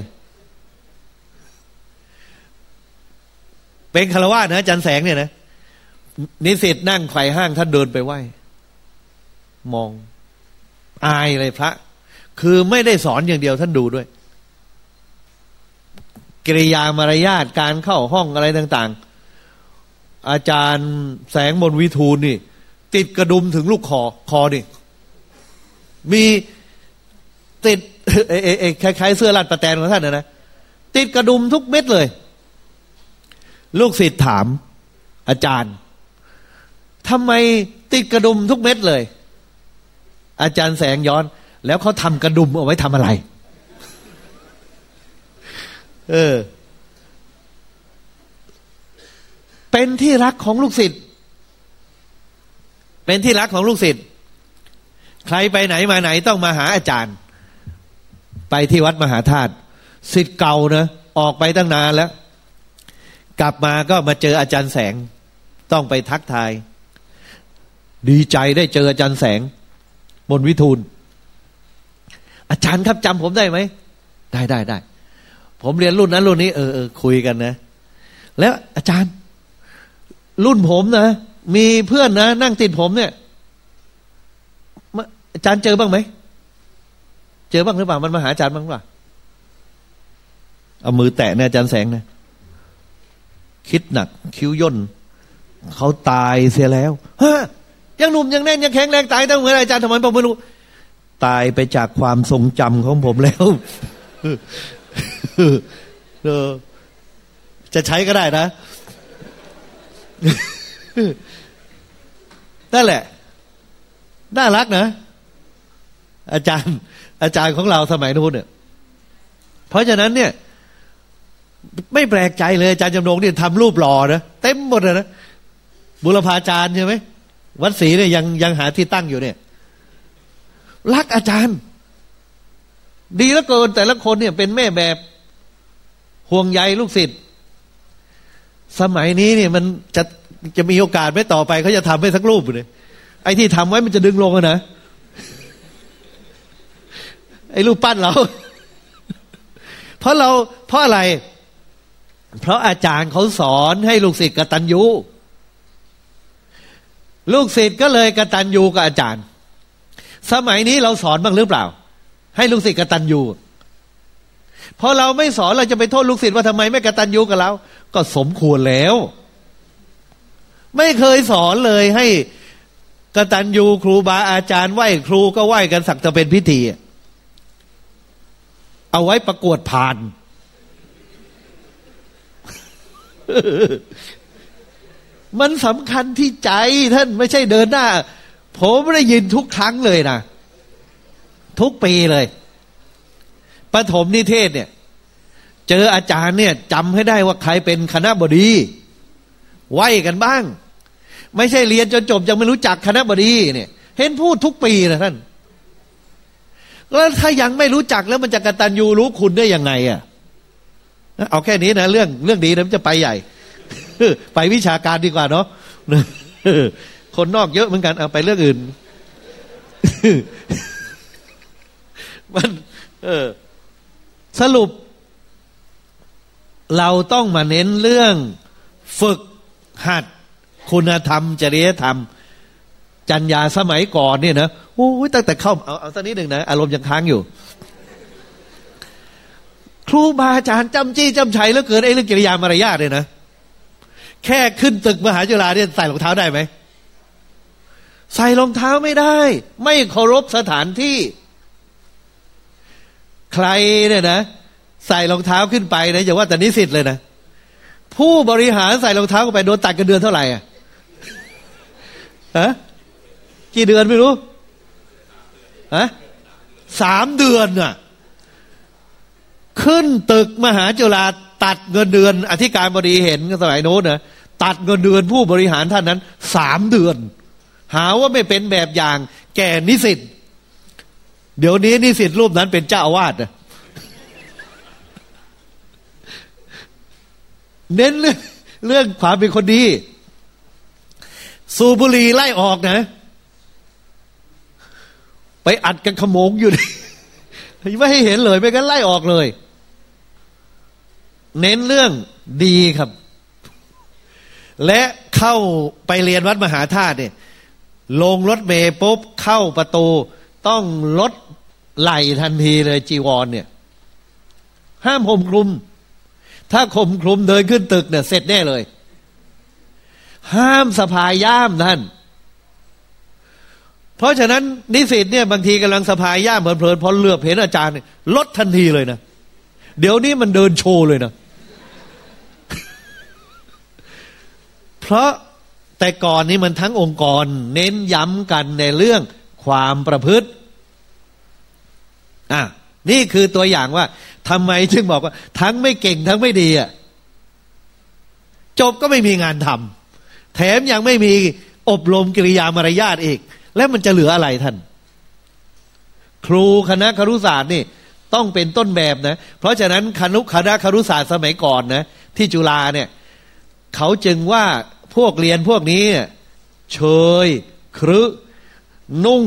เป็นคารวะนะจันแสงเนี่ยนะนิสิตนั่งไฟห้างท่านเดินไปไหวมอง อายเลยพระ คือไม่ได้สอนอย่างเดียวท่านดูด้วย กิริยามารยาทการเข้าห้องอะไรต่าง ๆ อาจารย์แสงบนวิทูลนี่ ติดกระดุมถึงลูกคอคอนี่มีติด เอเอเอคล้ายๆเสื้อรัดประแตนของท่านนะนะติดกระดุมทุกเม็ดเลย ลูกศิษย์ถาม อาจารย์ทำไมติดกระดุมทุกเม็ดเลย อาจารย์แสงย้อน แล้วเขาทำกระดุมเอาไว้ทำอะไร เออ เป็นที่รักของลูกศิษย์เป็นที่รักของลูกศิษย์ใครไปไหนมาไหนต้องมาหาอาจารย์ ไปที่วัดมหาธาตุศิษย์เก่านะออกไปตั้งนานแล้ว กลับมาก็มาเจออาจารย์แสง ต้องไปทักทาย ดีใจได้เจออาจารย์แสง บนวิทูล อาจารย์ครับจำผมได้ไหม ได้ได้ได้ ผมเรียนรุ่นนั้นรุ่นนี้เออเออคุยกันนะ แล้วอาจารย์ รุ่นผมนะ มีเพื่อนนะ นั่งติดผมเนี่ยอาจารย์เจอบ้างไหม เจอบ้างหรือเปล่ามันมาหาอาจารย์บ้างหรือเปล่าเอามือแตะเนี่ยอาจารย์แสงนะคิดหนัก คิ้วย่นเขาตายเสียแล้วฮะยังหนุ่มยังแน่นยังแข็งแรงตายตั้งเมื่อไรอาจารย์ทำไมผมไม่รู้ ตายไปจากความทรงจำของผมแล้วเออจะใช้ก็ได้นะนั่นแหละ น่ารักนะ อาจารย์ อาจารย์ของเราสมัยนู้นเนี่ยเพราะฉะนั้นเนี่ย ไม่แปลกใจเลยอาจารย์จำลองเนี่ยทำรูปหล่อนะเต็มหมดเลยนะบุรพาจารย์ใช่ไหมวัดศรีเนี่ยยังยังหาที่ตั้งอยู่เนี่ย รักอาจารย์ ดีแล้วเกินแต่ละคนเนี่ยเป็นแม่แบบห่วงใยลูกศิษย์สมัยนี้เนี่ยมันจะจะมีโอกาสไหมต่อไปเขาจะทำให้สักรูปเลยไอ้ที่ทำไว้มันจะดึงลงนะ ไอ้รูปปั้นเรา เพราะเราเพราะอะไร เพราะอาจารย์เขาสอนให้ลูกศิษย์กตัญญูลูกศิษย์ก็เลยกตัญญูกับอาจารย์ สมัยนี้เราสอนบ้างหรือเปล่า ให้ลูกศิษย์กตัญญูพอเราไม่สอนเราจะไปโทษลูกศิษย์ว่าทำไมไม่กตัญญูกับเรา ก็สมควรแล้ว ไม่เคยสอนเลยให้กตัญญูครูบาอาจารย์ไหว้ครูก็ไหว้กันสักจะเป็นพิธี เอาไว้ประกวดผ่าน มันสำคัญที่ใจท่านไม่ใช่เดินหน้า ผมไม่ได้ยินทุกครั้งเลยนะ ทุกปีเลยปฐมนิเทศเนี่ย เจออาจารย์เนี่ยจำให้ได้ว่าใครเป็นคณะบดีไหวกันบ้าง ไม่ใช่เรียนจนจบยังไม่รู้จักคณะบดีเนี่ย เห็นพูดทุกปีนะท่าน แล้วถ้ายังไม่รู้จักแล้วมันจะกระตันยูรู้คุณได้ยังไงอะเอาแค่นี้นะเรื่องเรื่องดีนะมันจะไปใหญ่ ไปวิชาการดีกว่าเนาะคนนอกเยอะเหมือนกันเอาไปเรื่องอื่น มัน เออ สรุป เราต้องมาเน้นเรื่องฝึกหัดคุณธรรม จริยธรรม จัญญาสมัยก่อนเนี่ยนะโอ้ยตั้งแต่เข้าเอาเอาสักนิดหนึ่งนะอารมณ์ยังค้างอยู่ ครูบาอาจารย์จำจี้จำชัยแล้วเกิดไอ้เรื่องกิริยามารยาทเลยนะแค่ขึ้นตึกมหาจุฬาเนี่ยใส่รองเท้าได้ไหมใส่รองเท้าไม่ได้ ไม่เคารพสถานที่ ใครเนี่ยนะใส่รองเท้าขึ้นไปนะอย่าว่าแต่นิสิตเลยนะผู้บริหารใส่รองเท้าเข้าไปโดนตัดกันเดือนเท่าไหร่อะฮะ กี่เดือนไม่รู้ฮะสามเดือนอะ ขึ้นตึกมหาจุฬาตัดเงินเดือน อธิการบดีเห็นสมัยโน้นนะตัดเงินเดือนผู้บริหารท่านนั้นสามเดือน หาว่าไม่เป็นแบบอย่าง แก่นิสิตเดี๋ยวนี้นิสิตรูปนั้นเป็นเจ้าอาวาสนะเน้นเรื่องเรื่องความเป็นคนดี สูบุรีไล่ออกนะ อัดกันขโมงอยู่ไม่ให้เห็นเลยไม่กันไล่ออกเลย เน้นเรื่องดีครับ และเข้าไปเรียนวัดมหาธาตุเนี่ย ลงรถเมย์ปุ๊บเข้าประตู ต้องลดไหลทันทีเลยจีวรเนี่ย ห้ามห่มคลุม ถ้าข่มคลุมเดินขึ้นตึกเนี่ยเสร็จแน่เลย ห้ามสะพายย่ามท่าน เพราะฉะนั้นนิสิตเนี่ยบางทีกำลังสะพายย่ามเพลินๆพอเลือบเห็นอาจารย์ลดทันทีเลยนะ เดี๋ยวนี้มันเดินโชว์เลยนะ เพราะแต่ก่อนนี้มันทั้งองค์กร เน้นย้ำกันในเรื่องความประพฤติอะนี่คือตัวอย่างว่าทำไมจึงบอกว่า ทั้งไม่เก่งทั้งไม่ดีอะจบก็ไม่มีงานทำแถมยังไม่มีอบรมกิริยามารยาทอีก แล้วมันจะเหลืออะไรท่าน ครูคณะครุศาสตร์นี่ต้องเป็นต้นแบบนะ เพราะฉะนั้นคณะคณะครุศาสตร์สมัยก่อนนะ ที่จุฬาเนี่ย เขาจึงว่าพวกเรียนพวกนี้เชยครึนุ่ง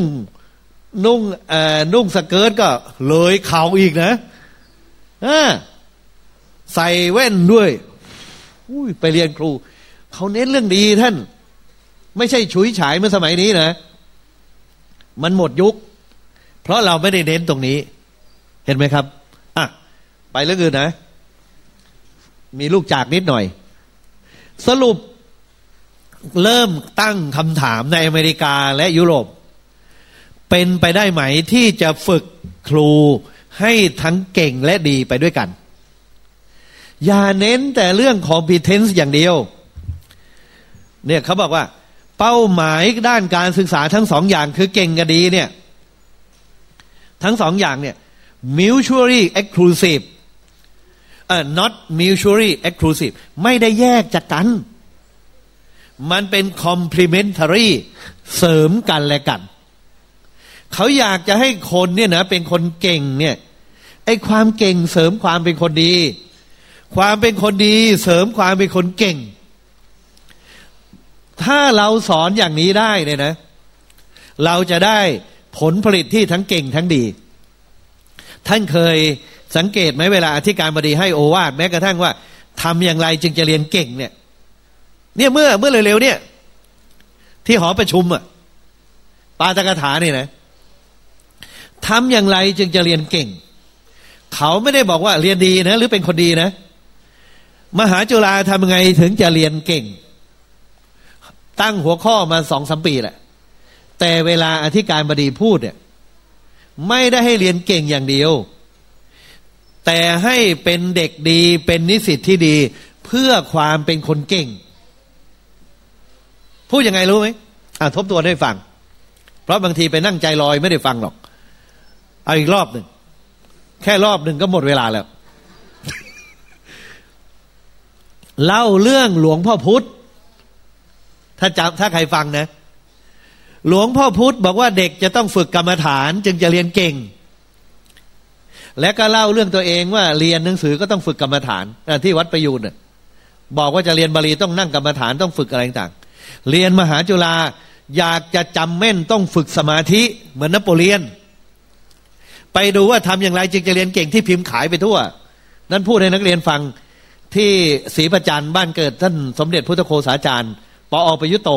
นุ่งเอ่อนุ่งสเกิร์ตก็เลยเข่าอีกนะใส่แว่นด้วยไปเรียนครู เขาเน้นเรื่องดีท่าน ไม่ใช่ฉุยฉายเมื่อสมัยนี้นะ มันหมดยุค เพราะเราไม่ได้เน้นตรงนี้ เห็นไหมครับอะไปเรื่องอื่นนะ มีลูกจากนิดหน่อย สรุปเริ่มตั้งคำถามในอเมริกาและยุโรป เป็นไปได้ไหมที่จะฝึกครูให้ทั้งเก่งและดีไปด้วยกัน อย่าเน้นแต่เรื่อง competence อย่างเดียว เนี่ยเขาบอกว่า เป้าหมายด้านการศึกษาทั้งสองอย่างคือเก่งกับดีเนี่ย ทั้งสองอย่างเนี่ย mutually exclusive เอ่อ not mutually exclusive ไม่ได้แยกจากกัน มันเป็น complementary เสริมกันและกัน เขาอยากจะให้คนเนี่ยนะเป็นคนเก่งเนี่ยไอ้ความเก่งเสริมความเป็นคนดี ความเป็นคนดี เสริมความเป็นคนเก่ง ถ้าเราสอนอย่างนี้ได้เนี่ยนะ เราจะได้ผลผลิตที่ทั้งเก่งทั้งดี ท่านเคยสังเกตไหมเวลาอธิการบดีให้โอวาทแม้กระทั่งว่าทำอย่างไรจึงจะเรียนเก่งเนี่ย เนี่ยเมื่อเมื่อเร็วๆเนี่ย ที่หอประชุมอะปาตกถาเนี่ยนะทำอย่างไรจึงจะเรียนเก่ง เขาไม่ได้บอกว่าเรียนดีนะ หรือเป็นคนดีนะ มหาจุฬาทำยังไงถึงจะเรียนเก่ง ตั้งหัวข้อมาสองสมปีแหละ แต่เวลาอธิการบดีพูดเนี่ยไม่ได้ให้เรียนเก่งอย่างเดียว แต่ให้เป็นเด็กดีเป็นนิสิตที่ดี เพื่อความเป็นคนเก่ง พูดยังไงรู้ไหมอ่าทบทวนให้ฟัง เพราะบางทีไปนั่งใจลอยไม่ได้ฟังหรอก เอาอีกรอบหนึ่ง แค่รอบหนึ่งก็หมดเวลาแล้ว เล่าเรื่องหลวงพ่อพุธ ถ้าจำถ้าใครฟังนะ หลวงพ่อพุธบอกว่าเด็กจะต้องฝึกกรรมฐานจึงจะเรียนเก่ง และก็เล่าเรื่องตัวเองว่าเรียนหนังสือก็ต้องฝึกกรรมฐานที่วัดประยูนบอกว่าจะเรียนบาลีต้องนั่งกรรมฐานต้องฝึกอะไรต่างเรียนมหาจุฬาอยากจะจำแม่นต้องฝึกสมาธิเหมือนนโปเลียน ไปดูว่าทำอย่างไรจึงจะเรียนเก่งที่พิมพ์ขายไปทั่ว นั้นพูดให้นักเรียนฟังที่ศรีประจันบ้านเกิดท่านสมเด็จพุทธโฆษาจารย์ ปออประยุตโต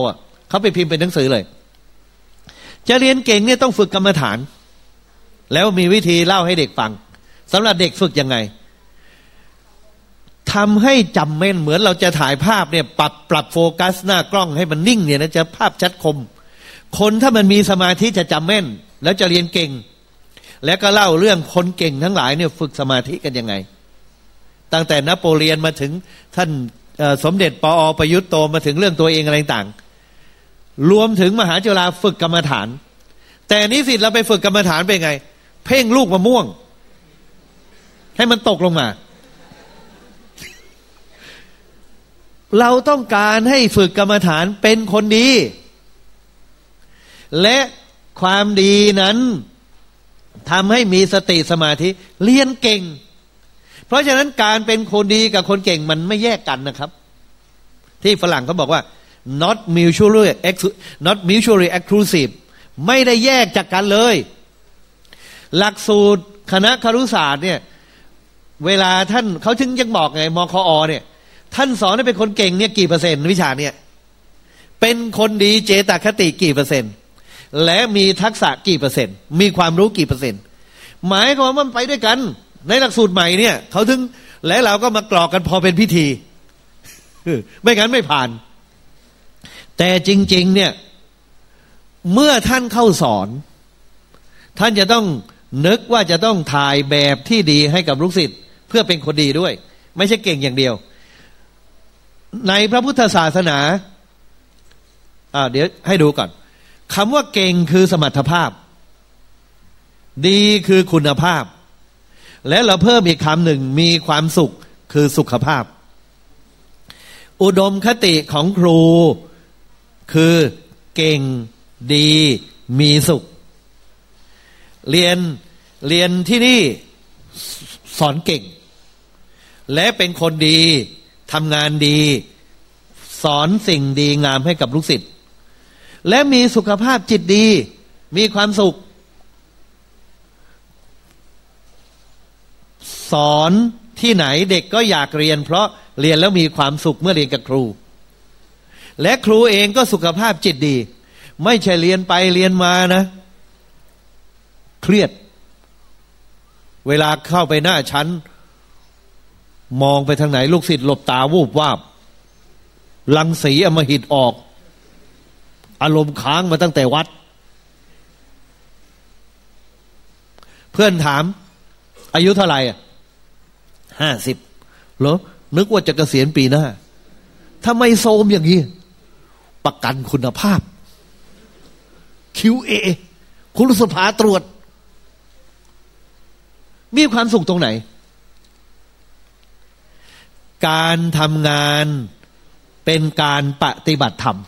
เขาไปพิมพ์เป็นหนังสือเลย จะเรียนเก่งเนี่ยต้องฝึกกรรมฐาน แล้วมีวิธีเล่าให้เด็กฟังสำหรับเด็กฝึกยังไงทำให้จำแม่นเหมือนเราจะถ่ายภาพเนี่ย ปรับปรับโฟกัสหน้ากล้องให้มันนิ่งเนี่ยนะจะภาพชัดคม คนถ้ามันมีสมาธิจะจำแม่น แล้วจะเรียนเก่ง แล้วก็เล่าเรื่องคนเก่งทั้งหลายเนี่ย ฝึกสมาธิกันยังไง ตั้งแต่นโปเลียนมาถึงท่าน สมเด็จปออประยุทธ์โตมาถึงเรื่องตัวเองอะไรต่าง รวมถึงมหาจุฬาฝึกกรรมฐาน แต่นี้สิตเราไปฝึกกรรมฐานเป็นไง เพ่งลูกมะม่วง ให้มันตกลงมา เราต้องการให้ฝึกกรรมฐานเป็นคนดี และความดีนั้นทำให้มีสติสมาธิ เรียนเก่ง เพราะฉะนั้นการเป็นคนดีกับคนเก่งมันไม่แยกกันนะครับ ที่ฝรั่งเขาบอกว่า not mutually not mutually exclusive ไม่ได้แยกจากกันเลย หลักสูตรคณะครุศาสตร์เนี่ยเวลาท่านเขาถึงยังบอกไงมคอเนี่ย ท่านสอนให้เป็นคนเก่งเนี่ยกี่เปอร์เซ็นต์วิชาเนี่ยเป็นคนดีเจตคติกี่เปอร์เซ็นต์ และมีทักษะกี่เปอร์เซ็นต์ มีความรู้กี่เปอร์เซ็นต์ หมายความว่ามันไปด้วยกัน ในหลักสูตรใหม่เนี่ยเขาถึงและเราก็มากรอกกันพอเป็นพิธี ไม่งั้นไม่ผ่าน แต่จริง ๆ เนี่ย เมื่อท่านเข้าสอน ท่านจะต้องนึกว่าจะต้องถ่ายแบบที่ดีให้กับลูกศิษย์เพื่อเป็นคนดีด้วย ไม่ใช่เก่งอย่างเดียว ในพระพุทธศาสนาอ่าเดี๋ยวให้ดูก่อนคำว่าเก่งคือสมรรถภาพ ดีคือคุณภาพ และเราเพิ่มอีกคำหนึ่งมีความสุขคือสุขภาพ อุดมคติของครู คือเก่งดีมีสุข เรียนเรียนที่นี่สอนเก่ง และเป็นคนดีทำงานดี สอนสิ่งดีงามให้กับลูกศิษย์และมีสุขภาพจิตดี มีความสุข สอนที่ไหนเด็กก็อยากเรียน เพราะเรียนแล้วมีความสุขเมื่อเรียนกับครู และครูเองก็สุขภาพจิตดี ไม่ใช่เรียนไปเรียนมานะ เครียด เวลาเข้าไปหน้าชั้น มองไปทางไหนลูกศิษย์หลบตาวูบวาบลังสีอมหิตออก อารมณ์ค้างมาตั้งแต่วัด เพื่อนถาม อายุเท่าไหร่ ห้าสิบเหรอนึกว่าจะเกษียณปีหน้าทำไมโซมอย่างนี้ ประกันคุณภาพ QA คุณสภาตรวจ มีความสุขตรงไหน การทำงานเป็นการปฏิบัติธรรม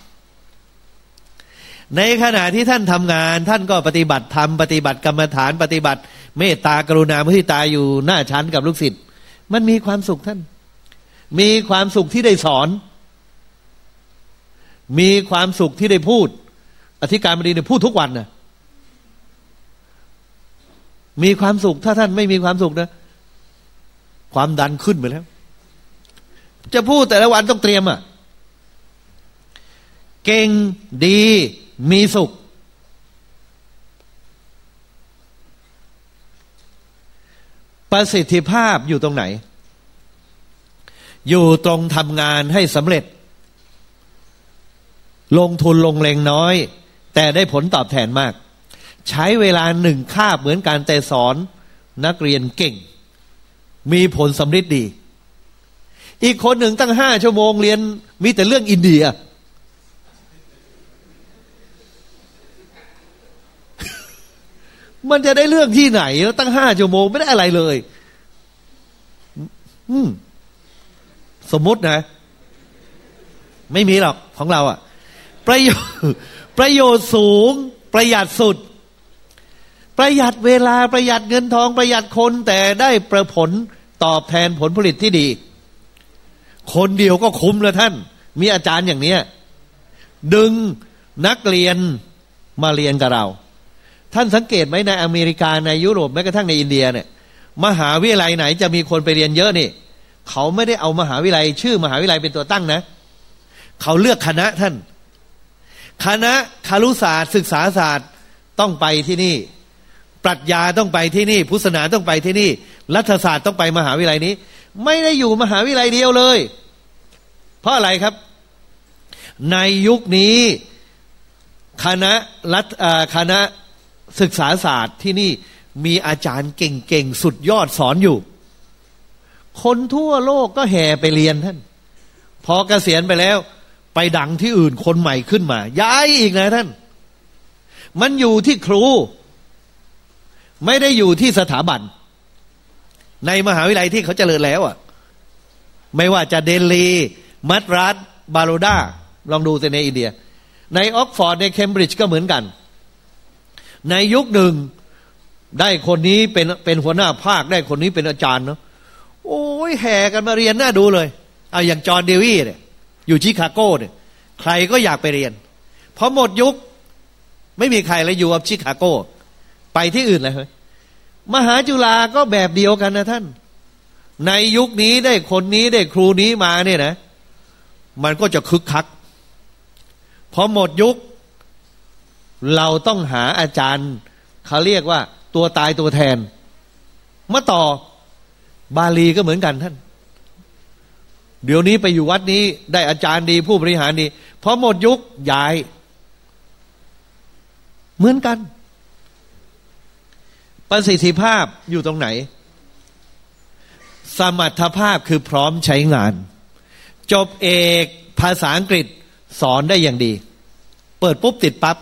ในขณะที่ท่านทำงาน ท่านก็ปฏิบัติธรรม ปฏิบัติกรรมฐาน ปฏิบัติ เมตตากรุณามุทิตาอยู่หน้าชั้นกับลูกศิษย์ มันมีความสุขท่าน มีความสุขที่ได้สอน มีความสุขที่ได้พูด อธิการบดีเนี่ยพูดทุกวันนะมีความสุขถ้าท่านไม่มีความสุขนะ ความดันขึ้นไปแล้ว จะพูดแต่ละวันต้องเตรียมอะ่ะ เก่งดีมีสุข ประสิทธิภาพอยู่ตรงไหน อยู่ตรงทำงานให้สำเร็จ ลงทุนลงแรงน้อย แต่ได้ผลตอบแทนมาก ใช้เวลาหนึ่งคาบเหมือนการแต่สอนนักเรียนเก่ง มีผลสำเร็จดี อีกคนหนึ่งตั้งห้าชั่วโมงเรียนมีแต่เรื่องอินเดีย มันจะได้เรื่องที่ไหนแล้วตั้งห้าชั่วโมงไม่ได้อะไรเลย อืม สมมตินะ ไม่มีหรอกของเราอะ่ะ ประโยชน์ประโยชน์สูง ประหยัดสุด ประหยัดเวลาประหยัดเงินทองประหยัดคนแต่ได้ประผลตอบแทนผลผลิตที่ดี คนเดียวก็คุ้มแล้วท่าน มีอาจารย์อย่างเนี้ยดึงนักเรียนมาเรียนกับเรา ท่านสังเกตไหมในอเมริกาในยุโรปแม้กระทั่งในอินเดียเนี่ย มหาวิทยาลัยไหนจะมีคนไปเรียนเยอะนี่ เขาไม่ได้เอามหาวิทยาลัย ชื่อมหาวิทยาลัยเป็นตัวตั้งนะ เขาเลือกคณะท่าน คณะคารุศาสตร์ ศึกษาศาสตร์ต้องไปที่นี่ ปรัชญาต้องไปที่นี่ พุทธศาสนาต้องไปที่นี่ รัฐศาสตร์ต้องไปมหาวิทยาลัยนี้ ไม่ได้อยู่มหาวิทยาลัยเดียวเลย เพราะอะไรครับ ในยุคนี้คณะรัฐคณะ ศึกษาศาสตร์ที่นี่มีอาจารย์เก่งๆ สุดยอดสอนอยู่ คนทั่วโลกก็แห่ไปเรียนท่าน พอเกษียณไปแล้ว ไปดังที่อื่นคนใหม่ขึ้นมา ย้ายอีกนะท่าน มันอยู่ที่ครู ไม่ได้อยู่ที่สถาบัน ในมหาวิทยาลัยที่เขาเจริญแล้วอะ ไม่ว่าจะเดลี มัตรัสบาโรดาลองดูในอินเดีย ในออกซ์ฟอร์ดในเคมบริดจ์ก็เหมือนกัน ในยุคหนึ่งได้คนนี้เป็นเป็นหัวหน้าภาค ได้คนนี้เป็นอาจารย์เนาะโอ้ยแห่กันมาเรียนน่าดูเลย เอาอย่างจอห์นดิวอี้เนี่ยอยู่ชิคาโก้เนี่ยใครก็อยากไปเรียนพอหมดยุคไม่มีใครเลยอยู่กับชิคาโก้ ไปที่อื่นเลยเฮ้ยมหาจุฬาก็แบบเดียวกันนะท่าน ในยุคนี้ได้คนนี้ได้ครูนี้มาเนี่ยนะ มันก็จะคึกคัก พอหมดยุค เราต้องหาอาจารย์เขาเรียกว่า ตัวตายตัวแทนมาต่อบาลีก็เหมือนกันท่าน เดี๋ยวนี้ไปอยู่วัดนี้ได้อาจารย์ดีผู้บริหารดีพอหมดยุคย้าย เหมือนกัน ประสิทธิภาพอยู่ตรงไหน สมรรถภาพคือพร้อมใช้งาน จบเอกภาษาอังกฤษสอนได้อย่างดี เปิดปุ๊บติดปับ๊บ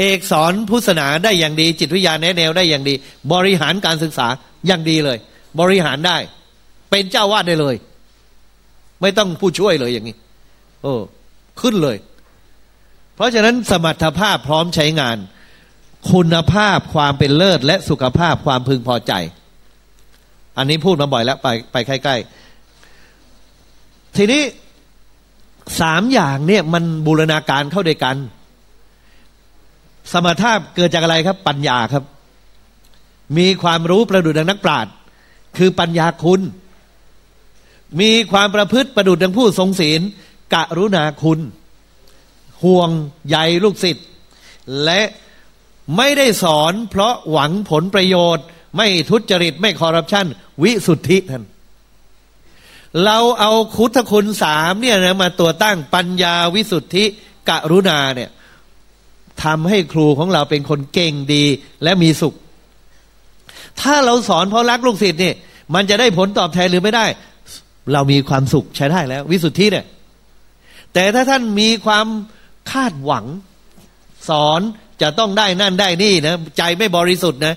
เอกสอนพุทธศาสนาได้อย่างดี จิตวิทยาแนแนวได้อย่างดี บริหารการศึกษาอย่างดีเลย บริหารได้ เป็นเจ้าวาดได้เลย ไม่ต้องผู้ช่วยเลยอย่างนี้โอ้ขึ้นเลย เพราะฉะนั้นสมรรถภาพพร้อมใช้งาน คุณภาพความเป็นเลิศ และสุขภาพความพึงพอใจ อันนี้พูดมาบ่อยแล้วไปไปใกล้ๆทีนี้สามอย่างเนี่ยมันบูรณาการเข้าด้วยกัน สมรรถภาพเกิดจากอะไรครับ ปัญญาครับ มีความรู้ประดุจดังนักปราชญ์คือปัญญาคุณ มีความประพฤติประดุจดังผู้ทรงศีลกะรุณาคุณ ห่วงใยลูกศิษย์และไม่ได้สอนเพราะหวังผลประโยชน์ ไม่ทุจริตไม่คอร์รัปชันวิสุทธิท่านเราเอาคุทคุณสามเนี่ยนะมาตัวตั้งปัญญาวิสุทธิกะรุณาเนี่ย ทำให้ครูของเราเป็นคนเก่งดีและมีสุข ถ้าเราสอนเพราะรักลูกศิษย์นี่มันจะได้ผลตอบแทนหรือไม่ได้ เรามีความสุขใช้ได้แล้ว วิสุทธิเนี่ย แต่ถ้าท่านมีความคาดหวัง สอนจะต้องได้นั่นได้นี่นะใจไม่บริสุทธิ์นะ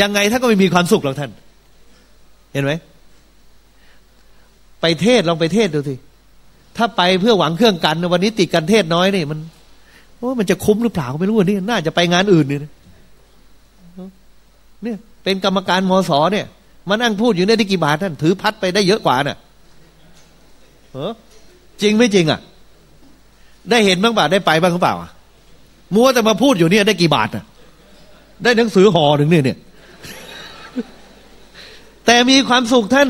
ยังไงท่านก็ไม่มีความสุขหรอกท่าน เห็นไหมไปเทศลองไปเทศดูสิถ้าไปเพื่อหวังเครื่องกันวันนี้ติดกันเทศน้อยนี่มัน ว่ามันจะคุ้มหรือเปล่าไม่รู้นี่น่าจะไปงานอื่นนี่เนี่ย เป็นกรรมการมสเนี่ยมานั่งพูดอยู่เนี่ยได้กี่บาทท่านถือพัดไปได้เยอะกว่าน่ะเออจริงไม่จริงอะ ได้เห็นบ้างบ่าได้ไปบ้างหรือเปล่ามัวแต่มาพูดอยู่เนี่ยได้กี่บาทอะ ได้หนังสือห่อหนึ่งเนี่ยเนี่ย แต่มีความสุขท่าน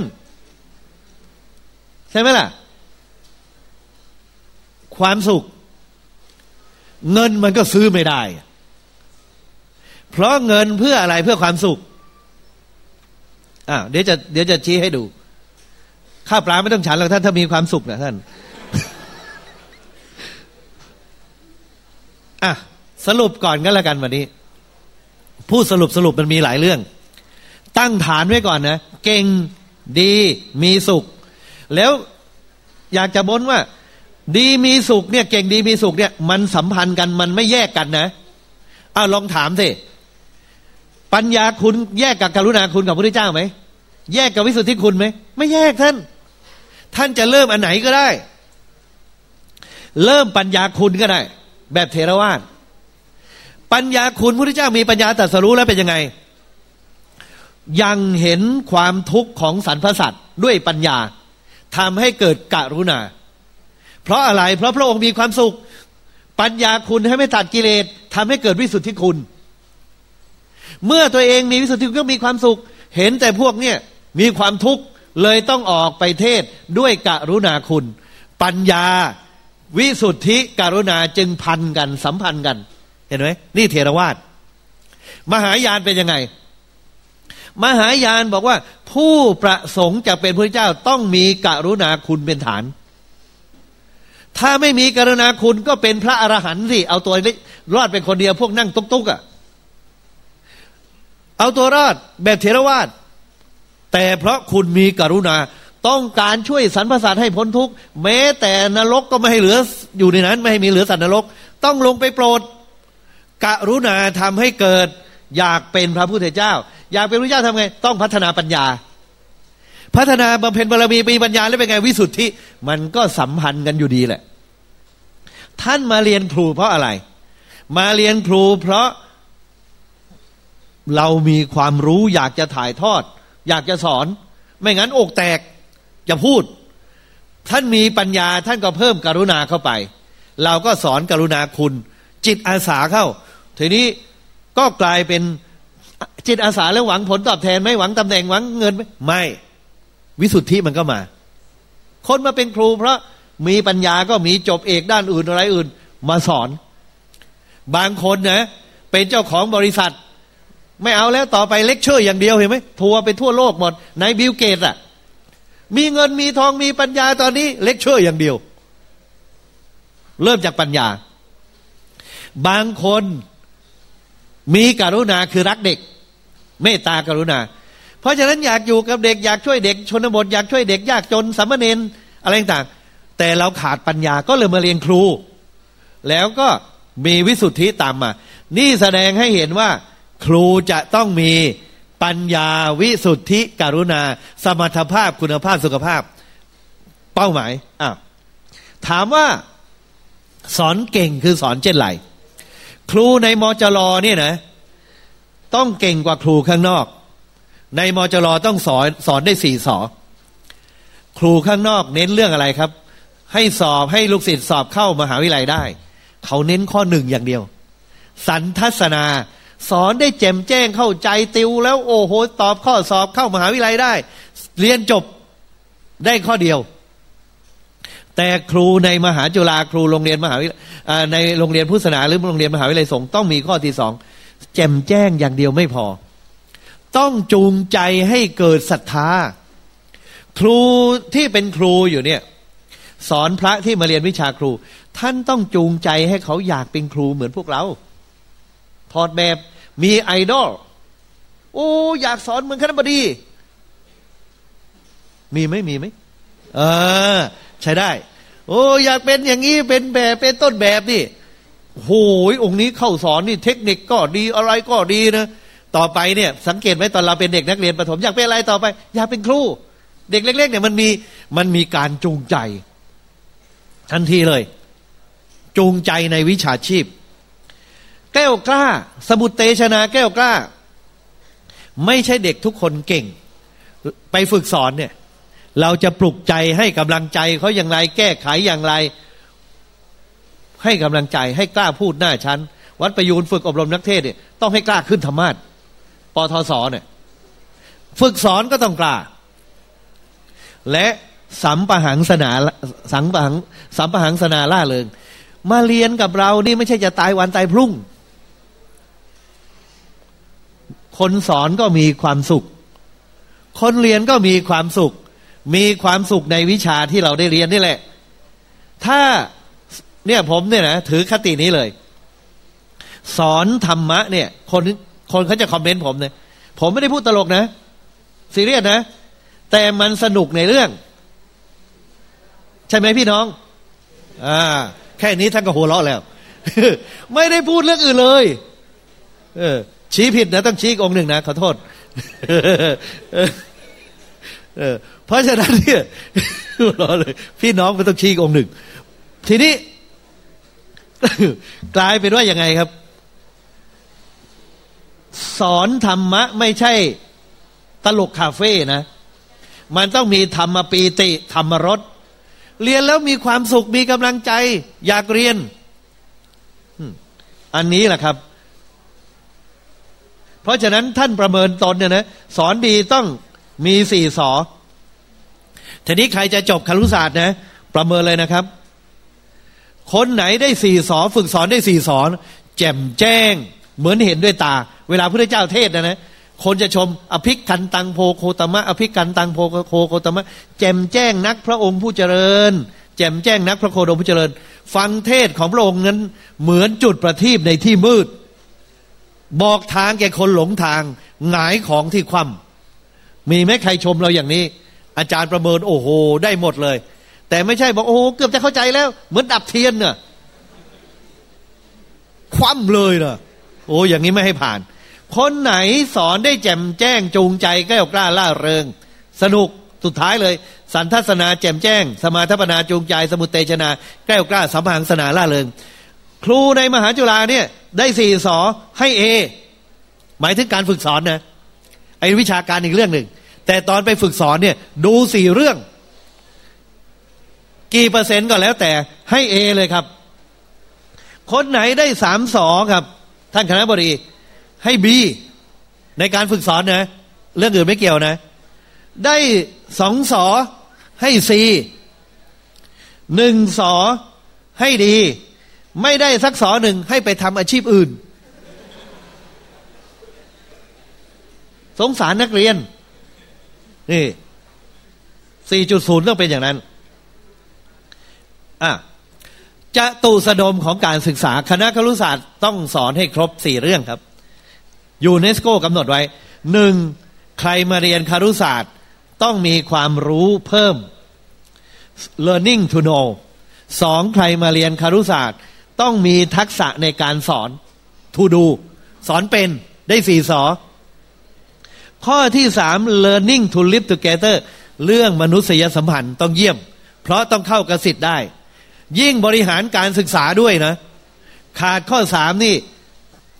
ใช่ไหมล่ะ ความสุข เงินมันก็ซื้อไม่ได้ เพราะเงินเพื่ออะไรเพื่อความสุขอ่าเดี๋ยวจะเดี๋ยวจะชี้ให้ดู ข้าวปลาไม่ต้องฉันหรอกท่านถ้ามีความสุขนะท่านอะสรุปก่อนกันแล้วกันวันนี้พูดสรุปสรุปมันมีหลายเรื่อง ตั้งฐานไว้ก่อนนะเก่งดีมีสุข แล้วอยากจะบ่นว่า ดีมีสุขเนี่ยเก่งดีมีสุขเนี่ย มันสัมพันธ์กันมันไม่แยกกันนะอ้าวลองถามสิปัญญาคุณแยกกับกรุณาคุณกับพระพุทธเจ้าไหมแยกกับวิสุทธิคุณไหมไม่แยกท่าน ท่านจะเริ่มอันไหนก็ได้ เริ่มปัญญาคุณก็ได้ แบบเทรวาสปัญญาคุณพระพุทธเจ้ามีปัญญาตรัสรู้แล้วเป็นยังไง ยังเห็นความทุกข์ของสรรพสัตว์ด้วยปัญญาทำให้เกิดกรุณา เพราะอะไร เพราะพระองค์มีความสุข ปัญญาคุณให้ไม่ตัดกิเลสทำให้เกิดวิสุทธิคุณ เมื่อตัวเองมีวิสุทธิคุณก็มีความสุข เห็นแต่พวกเนี่ยมีความทุกข์เลยต้องออกไปเทศด้วยกรุณาคุณ ปัญญาวิสุทธิกรุณาจึงพันกันสัมพันธ์กัน เห็นไหมนี่เทรวาสมหายานเป็นยังไง มหายานบอกว่า ผู้ประสงค์จะเป็นพระเจ้าต้องมีกรุณาคุณเป็นฐาน ถ้าไม่มีกรุณาคุณก็เป็นพระอรหันต์สิ เอาตัวรอดเป็นคนเดียวพวกนั่งตุกตุกอะ่ะ เอาตัวรอดแบบเทรวาสแต่เพราะคุณมีกรุณาต้องการช่วยสรรพสัตว์ให้พ้นทุกข์แม้แต่นรกก็ไม่ให้เหลืออยู่ในนั้น ไม่ให้มีเหลือสัตว์นรก ต้องลงไปโปรดกรุณาทำให้เกิด อยากเป็นพระพุทธเจ้า อยากเป็นพระเจ้าทำไง ต้องพัฒนาปัญญา พัฒนาบำเพ็ญบารมีมีปัญญาแล้วเป็นไงวิสุทธิ มันก็สัมพันธ์กันอยู่ดีแหละ ท่านมาเรียนครูเพราะอะไร มาเรียนครูเพราะเรามีความรู้อยากจะถ่ายทอด อยากจะสอน ไม่งั้นอกแตกจะพูด ท่านมีปัญญาท่านก็เพิ่มกรุณาเข้าไป เราก็สอนกรุณาคุณ จิตอาสาเข้า ทีนี้ก็กลายเป็นจิตอาสาแล้วหวังผลตอบแทนไม่หวังตำแหน่งหวังเงินไม่ไม่ วิสุทธิมันก็มา คนมาเป็นครูเพราะมีปัญญาก็มีจบเอกด้านอื่นอะไรอื่น มาสอน บางคนนะเป็นเจ้าของบริษัท ไม่เอาแล้วต่อไปเลคเชอร์อย่างเดียวเห็นไหมทัวร์ไปทั่วโลกหมดนายบิลเกตส์อะมีเงินมีทองมีปัญญาตอนนี้เลคเชอร์อย่างเดียว เริ่มจากปัญญา บางคนมีกรุณาคือรักเด็ก เมตตากรุณา เพราะฉะนั้นอยากอยู่กับเด็กอยากช่วยเด็กชนบทอยากช่วยเด็กยากจนสามเณรอะไรต่างแต่เราขาดปัญญาก็เลยมาเรียนครู แล้วก็มีวิสุทธิตามมา นี่แสดงให้เห็นว่า ครูจะต้องมีปัญญาวิสุทธิกรุณา สมรรถภาพคุณภาพสุขภาพ เป้าหมายอ้าวถามว่าสอนเก่งคือสอนเช่นไรครูในมจรเนี่ยนะ ต้องเก่งกว่าครูข้างนอก ในมจรต้องสอนสอนได้สี่สอครูข้างนอกเน้นเรื่องอะไรครับ ให้สอบให้ลูกศิษย์สอบเข้ามหาวิทยาลัยได้ เขาเน้นข้อหนึ่งอย่างเดียว สันทัศนาสอนได้แจ่มแจ้งเข้าใจติว แล้วโอ้โหตอบข้อสอบเข้ามหาวิทยาลัยได้ เรียนจบได้ข้อเดียว แต่ครูในมหาจุฬาครูโรงเรียนมหาวิในโรงเรียนพุทธศาสนาหรือโรงเรียนมหาวิทยาลัยสงฆ์ต้องมีข้อที่สองแจ่มแจ้งอย่างเดียวไม่พอ ต้องจูงใจให้เกิดศรัทธา ครูที่เป็นครูอยู่เนี่ย สอนพระที่มาเรียนวิชาครู ท่านต้องจูงใจให้เขาอยากเป็นครูเหมือนพวกเราถอดแบบมีไอดอลโอ้อยากสอนเหมือนคณบดี มีไหมมีไหมเออ ใช้ได้ โอ้อยากเป็นอย่างนี้เป็นแบบเป็นต้นแบบนี่โหยองค์นี้เข้าสอนนี่เทคนิคก็ดีอะไรก็ดีนะ ต่อไปเนี่ยสังเกตไหมตอนเราเป็นเด็กนักเรียนประถมอยากเป็นอะไรต่อไป อยากเป็นครู เด็กเล็ก ๆ เนี่ยมันมีมันมีการจูงใจ ทันทีเลย จูงใจในวิชาชีพ แก้วกล้า สมุตเตชนาแก้วกล้า ไม่ใช่เด็กทุกคนเก่ง ไปฝึกสอนเนี่ย เราจะปลุกใจให้กำลังใจเขาอย่างไร แก้ไขอย่างไร ให้กำลังใจให้กล้าพูดหน้าชั้นวัดประยูนฝึกอบรมนักเทศเนี่ยต้องให้กล้าขึ้นธรรมาท ปทศเนี่ยฝึกสอนก็ต้องกล้า และสัมปหังสนาสังปหังสัมปหังสนาล่าเริงมาเรียนกับเรานี่ไม่ใช่จะตายวันตายพรุ่ง คนสอนก็มีความสุข คนเรียนก็มีความสุข มีความสุขในวิชาที่เราได้เรียนนี่แหละ ถ้าเนี่ยผมเนี่ยนะถือคตินี้เลย สอนธรรมะเนี่ย คน คนเขาจะคอมเมนต์ผมเนี่ยผมไม่ได้พูดตลกนะซีเรียสนะ แต่มันสนุกในเรื่อง ใช่ไหมพี่น้อง อ่า แค่นี้ท่านก็หัวเราะแล้ว ไม่ได้พูดเรื่องอื่นเลย เออ ชี้ผิดนะ ต้องชี้องค์หนึ่งนะ ขอโทษเออเพราะฉะนั้นเนี่ยรอเลย พี่น้องไม่ต้องชี้องค์หนึ่ง ทีนี้ กลายเป็นว่ายังไงครับ สอนธรรมะไม่ใช่ตลกคาเฟ่นะ มันต้องมีธรรมปีติ ธรรมรสเรียนแล้วมีความสุขมีกำลังใจ อยากเรียน อันนี้แหละครับ เพราะฉะนั้นท่านประเมินตนเนี่ยนะสอนดีต้องมีสี่สอทีนี้ใครจะจบครุศาสตร์นะ ประเมินเลยนะครับ คนไหนได้สี่สอนฝึกสอนได้สี่สอน แจ่มแจ้ง เหมือนเห็นด้วยตา เวลาพระเจ้าเทศนะนะคนจะชมอภิกันตังโพโคตมะอภิกันตังโพโคโคตมะ แจ่มแจ้งนักพระองค์ผู้เจริญ แจ่มแจ้งนักพระโคดมผู้เจริญ ฟังเทศของพระองค์นั้นเหมือนจุดประทีปในที่มืด บอกทางแก่คนหลงทางหงายของที่คว่ำมีไหมใครชมเราอย่างนี้ อาจารย์ประเมินโอ้โห ได้หมดเลย แต่ไม่ใช่บอกโอ้เกือบจะเข้าใจแล้ว เหมือนดับเทียนเน่ะคว่ำเลยเน่ะ โอ้อย่างนี้ไม่ให้ผ่าน คนไหนสอนได้แจ่มแจ้งจูงใจแก้วกล้าล่าเริง สนุกสุดท้ายเลย สันทัศนาแจ่มแจ้ง สมาธปนาจูงใจ สมุตเตชนา แก้วกล้าสัมพังสนาล่าเริง ครูในมหาจุฬาเนี่ยได้สี่สอให้เอหมายถึงการฝึกสอนนะไอ้วิชาการอีกเรื่องหนึ่ง แต่ตอนไปฝึกสอนเนี่ย ดูสี่เรื่อง กี่เปอร์เซ็นต์ก็แล้วแต่ให้เอเลยครับ คนไหนได้สามสอครับ ท่านคณะบดีให้บีในการฝึกสอนนะ เรื่องอื่นไม่เกี่ยวนะ ได้สองสอให้ซีหนึ่งสอให้ดี ไม่ได้สักสอหนึ่งให้ไปทำอาชีพอื่น สงสารนักเรียน นี่ 4.0 ต้องเป็นอย่างนั้น อะ จะตูสะดมของการศึกษาคณะครุศาสตร์ต้องสอนให้ครบสี่เรื่องครับยูเนสโกกำหนดไว้หนึ่งใครมาเรียนครุศาสตร์ต้องมีความรู้เพิ่ม learning to know สองใครมาเรียนครุศาสตร์ต้องมีทักษะในการสอน to do สอนเป็นได้สี่สอข้อที่สาม learning to live together เรื่องมนุษยสัมพันธ์ต้องเยี่ยม เพราะต้องเข้ากระสิทธิ์ได้ ยิ่งบริหารการศึกษาด้วยนะ ขาดข้อสามนี่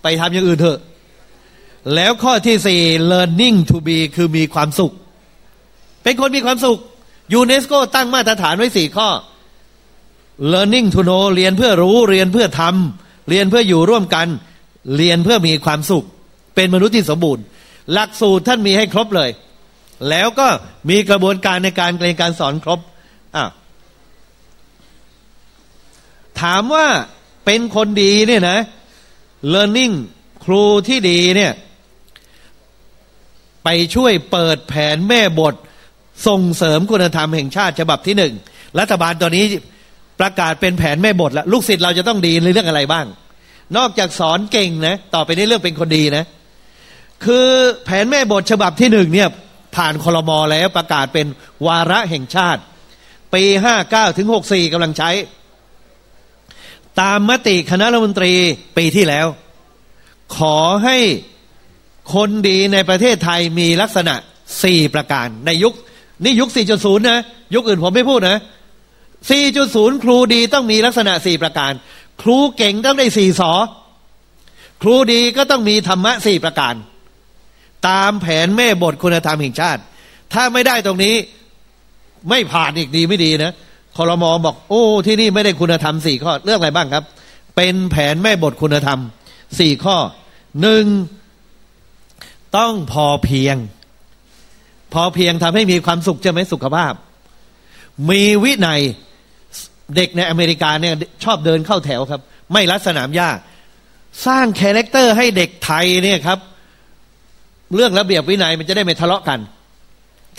ไปทำอย่างอื่นเถอะ แล้วข้อที่สี่ learning to be คือมีความสุข เป็นคนมีความสุขยูเนสโกตั้งมาตรฐานไว้สี่ข้อ learning to know เรียนเพื่อรู้เรียนเพื่อทำเรียนเพื่ออยู่ร่วมกัน เรียนเพื่อมีความสุข เป็นมนุษย์ที่สมบูรณ์ หลักสูตรท่านมีให้ครบเลย แล้วก็มีกระบวนการในการเรียนการสอนครบอะ ถามว่าเป็นคนดีเนี่ยนะ learning ครูที่ดีเนี่ย ไปช่วยเปิดแผนแม่บท ส่งเสริมคุณธรรมแห่งชาติฉบับที่หนึ่ง รัฐบาลตอนนี้ประกาศเป็นแผนแม่บทแล้ว ลูกศิษย์เราจะต้องดีในเรื่องอะไรบ้าง นอกจากสอนเก่งนะ ต่อไปในเรื่องเป็นคนดีนะ คือแผนแม่บทฉบับที่หนึ่งเนี่ย ผ่านคอรมอแล้วประกาศเป็นวาระแห่งชาติ ปีห้าเก้าถึงหกสี่กำลังใช้ ตามมติคณะรัฐมนตรีปีที่แล้ว ขอให้คนดีในประเทศไทยมีลักษณะสี่ประการ ในยุคนี่ยุค 4.0 นะ ยุคอื่นผมไม่พูดนะ 4.0 ครูดีต้องมีลักษณะสี่ประการ ครูเก่งต้องได้สี่สอครูดีก็ต้องมีธรรมะสี่ประการ ตามแผนแม่บทคุณธรรมแห่งชาติ ถ้าไม่ได้ตรงนี้ไม่ผ่านอีกดีไม่ดีนะ คอรมอบอกโอ้ที่นี่ไม่ได้คุณธรรมสี่ข้อเรื่องอะไรบ้างครับ เป็นแผนแม่บทคุณธรรมสี่ข้อหนึ่งต้องพอเพียง พอเพียงทำให้มีความสุขใช่ไหมสุขภาพ มีวินัยเด็กในอเมริกาเนี่ยชอบเดินเข้าแถวครับ ไม่รัดสนามหญ้าสร้างคาแรคเตอร์ให้เด็กไทยเนี่ยครับ เรื่องระเบียบวินัยมันจะได้ไม่ทะเลาะกัน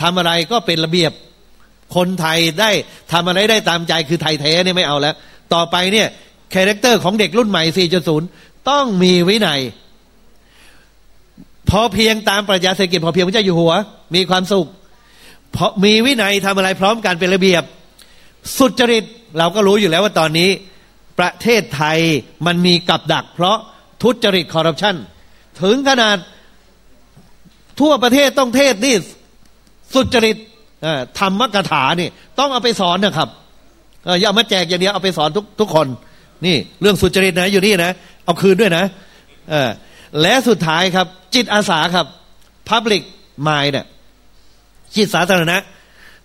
ทำอะไรก็เป็นระเบียบ คนไทยได้ทำอะไรได้ตามใจคือไทยแท้เนี่ยไม่เอาแล้ว ต่อไปเนี่ย character ของเด็กรุ่นใหม่ 4.0 ต้องมีวินัย พอเพียงตามปรัชญาเศรษฐกิจพอเพียงพระเจ้าอยู่หัว มีความสุขเพราะมีวินัยทำอะไรพร้อมกันเป็นระเบียบ สุจริตเราก็รู้อยู่แล้วว่าตอนนี้ ประเทศไทยมันมีกับดัก เพราะทุจริตคอร์รัปชันถึงขนาดทั่วประเทศต้องเทศนี่สุจริต ธรรมกถานี่ต้องเอาไปสอนนะครับอย่ามาแจกอย่างเดียวเอาไปสอนทุกทุกคน นี่เรื่องสุจริตนะอยู่นี่นะ เอาคืนด้วยนะและสุดท้ายครับ จิตอาสาครับ Public Mind เนี่ยจิตสาธารณะ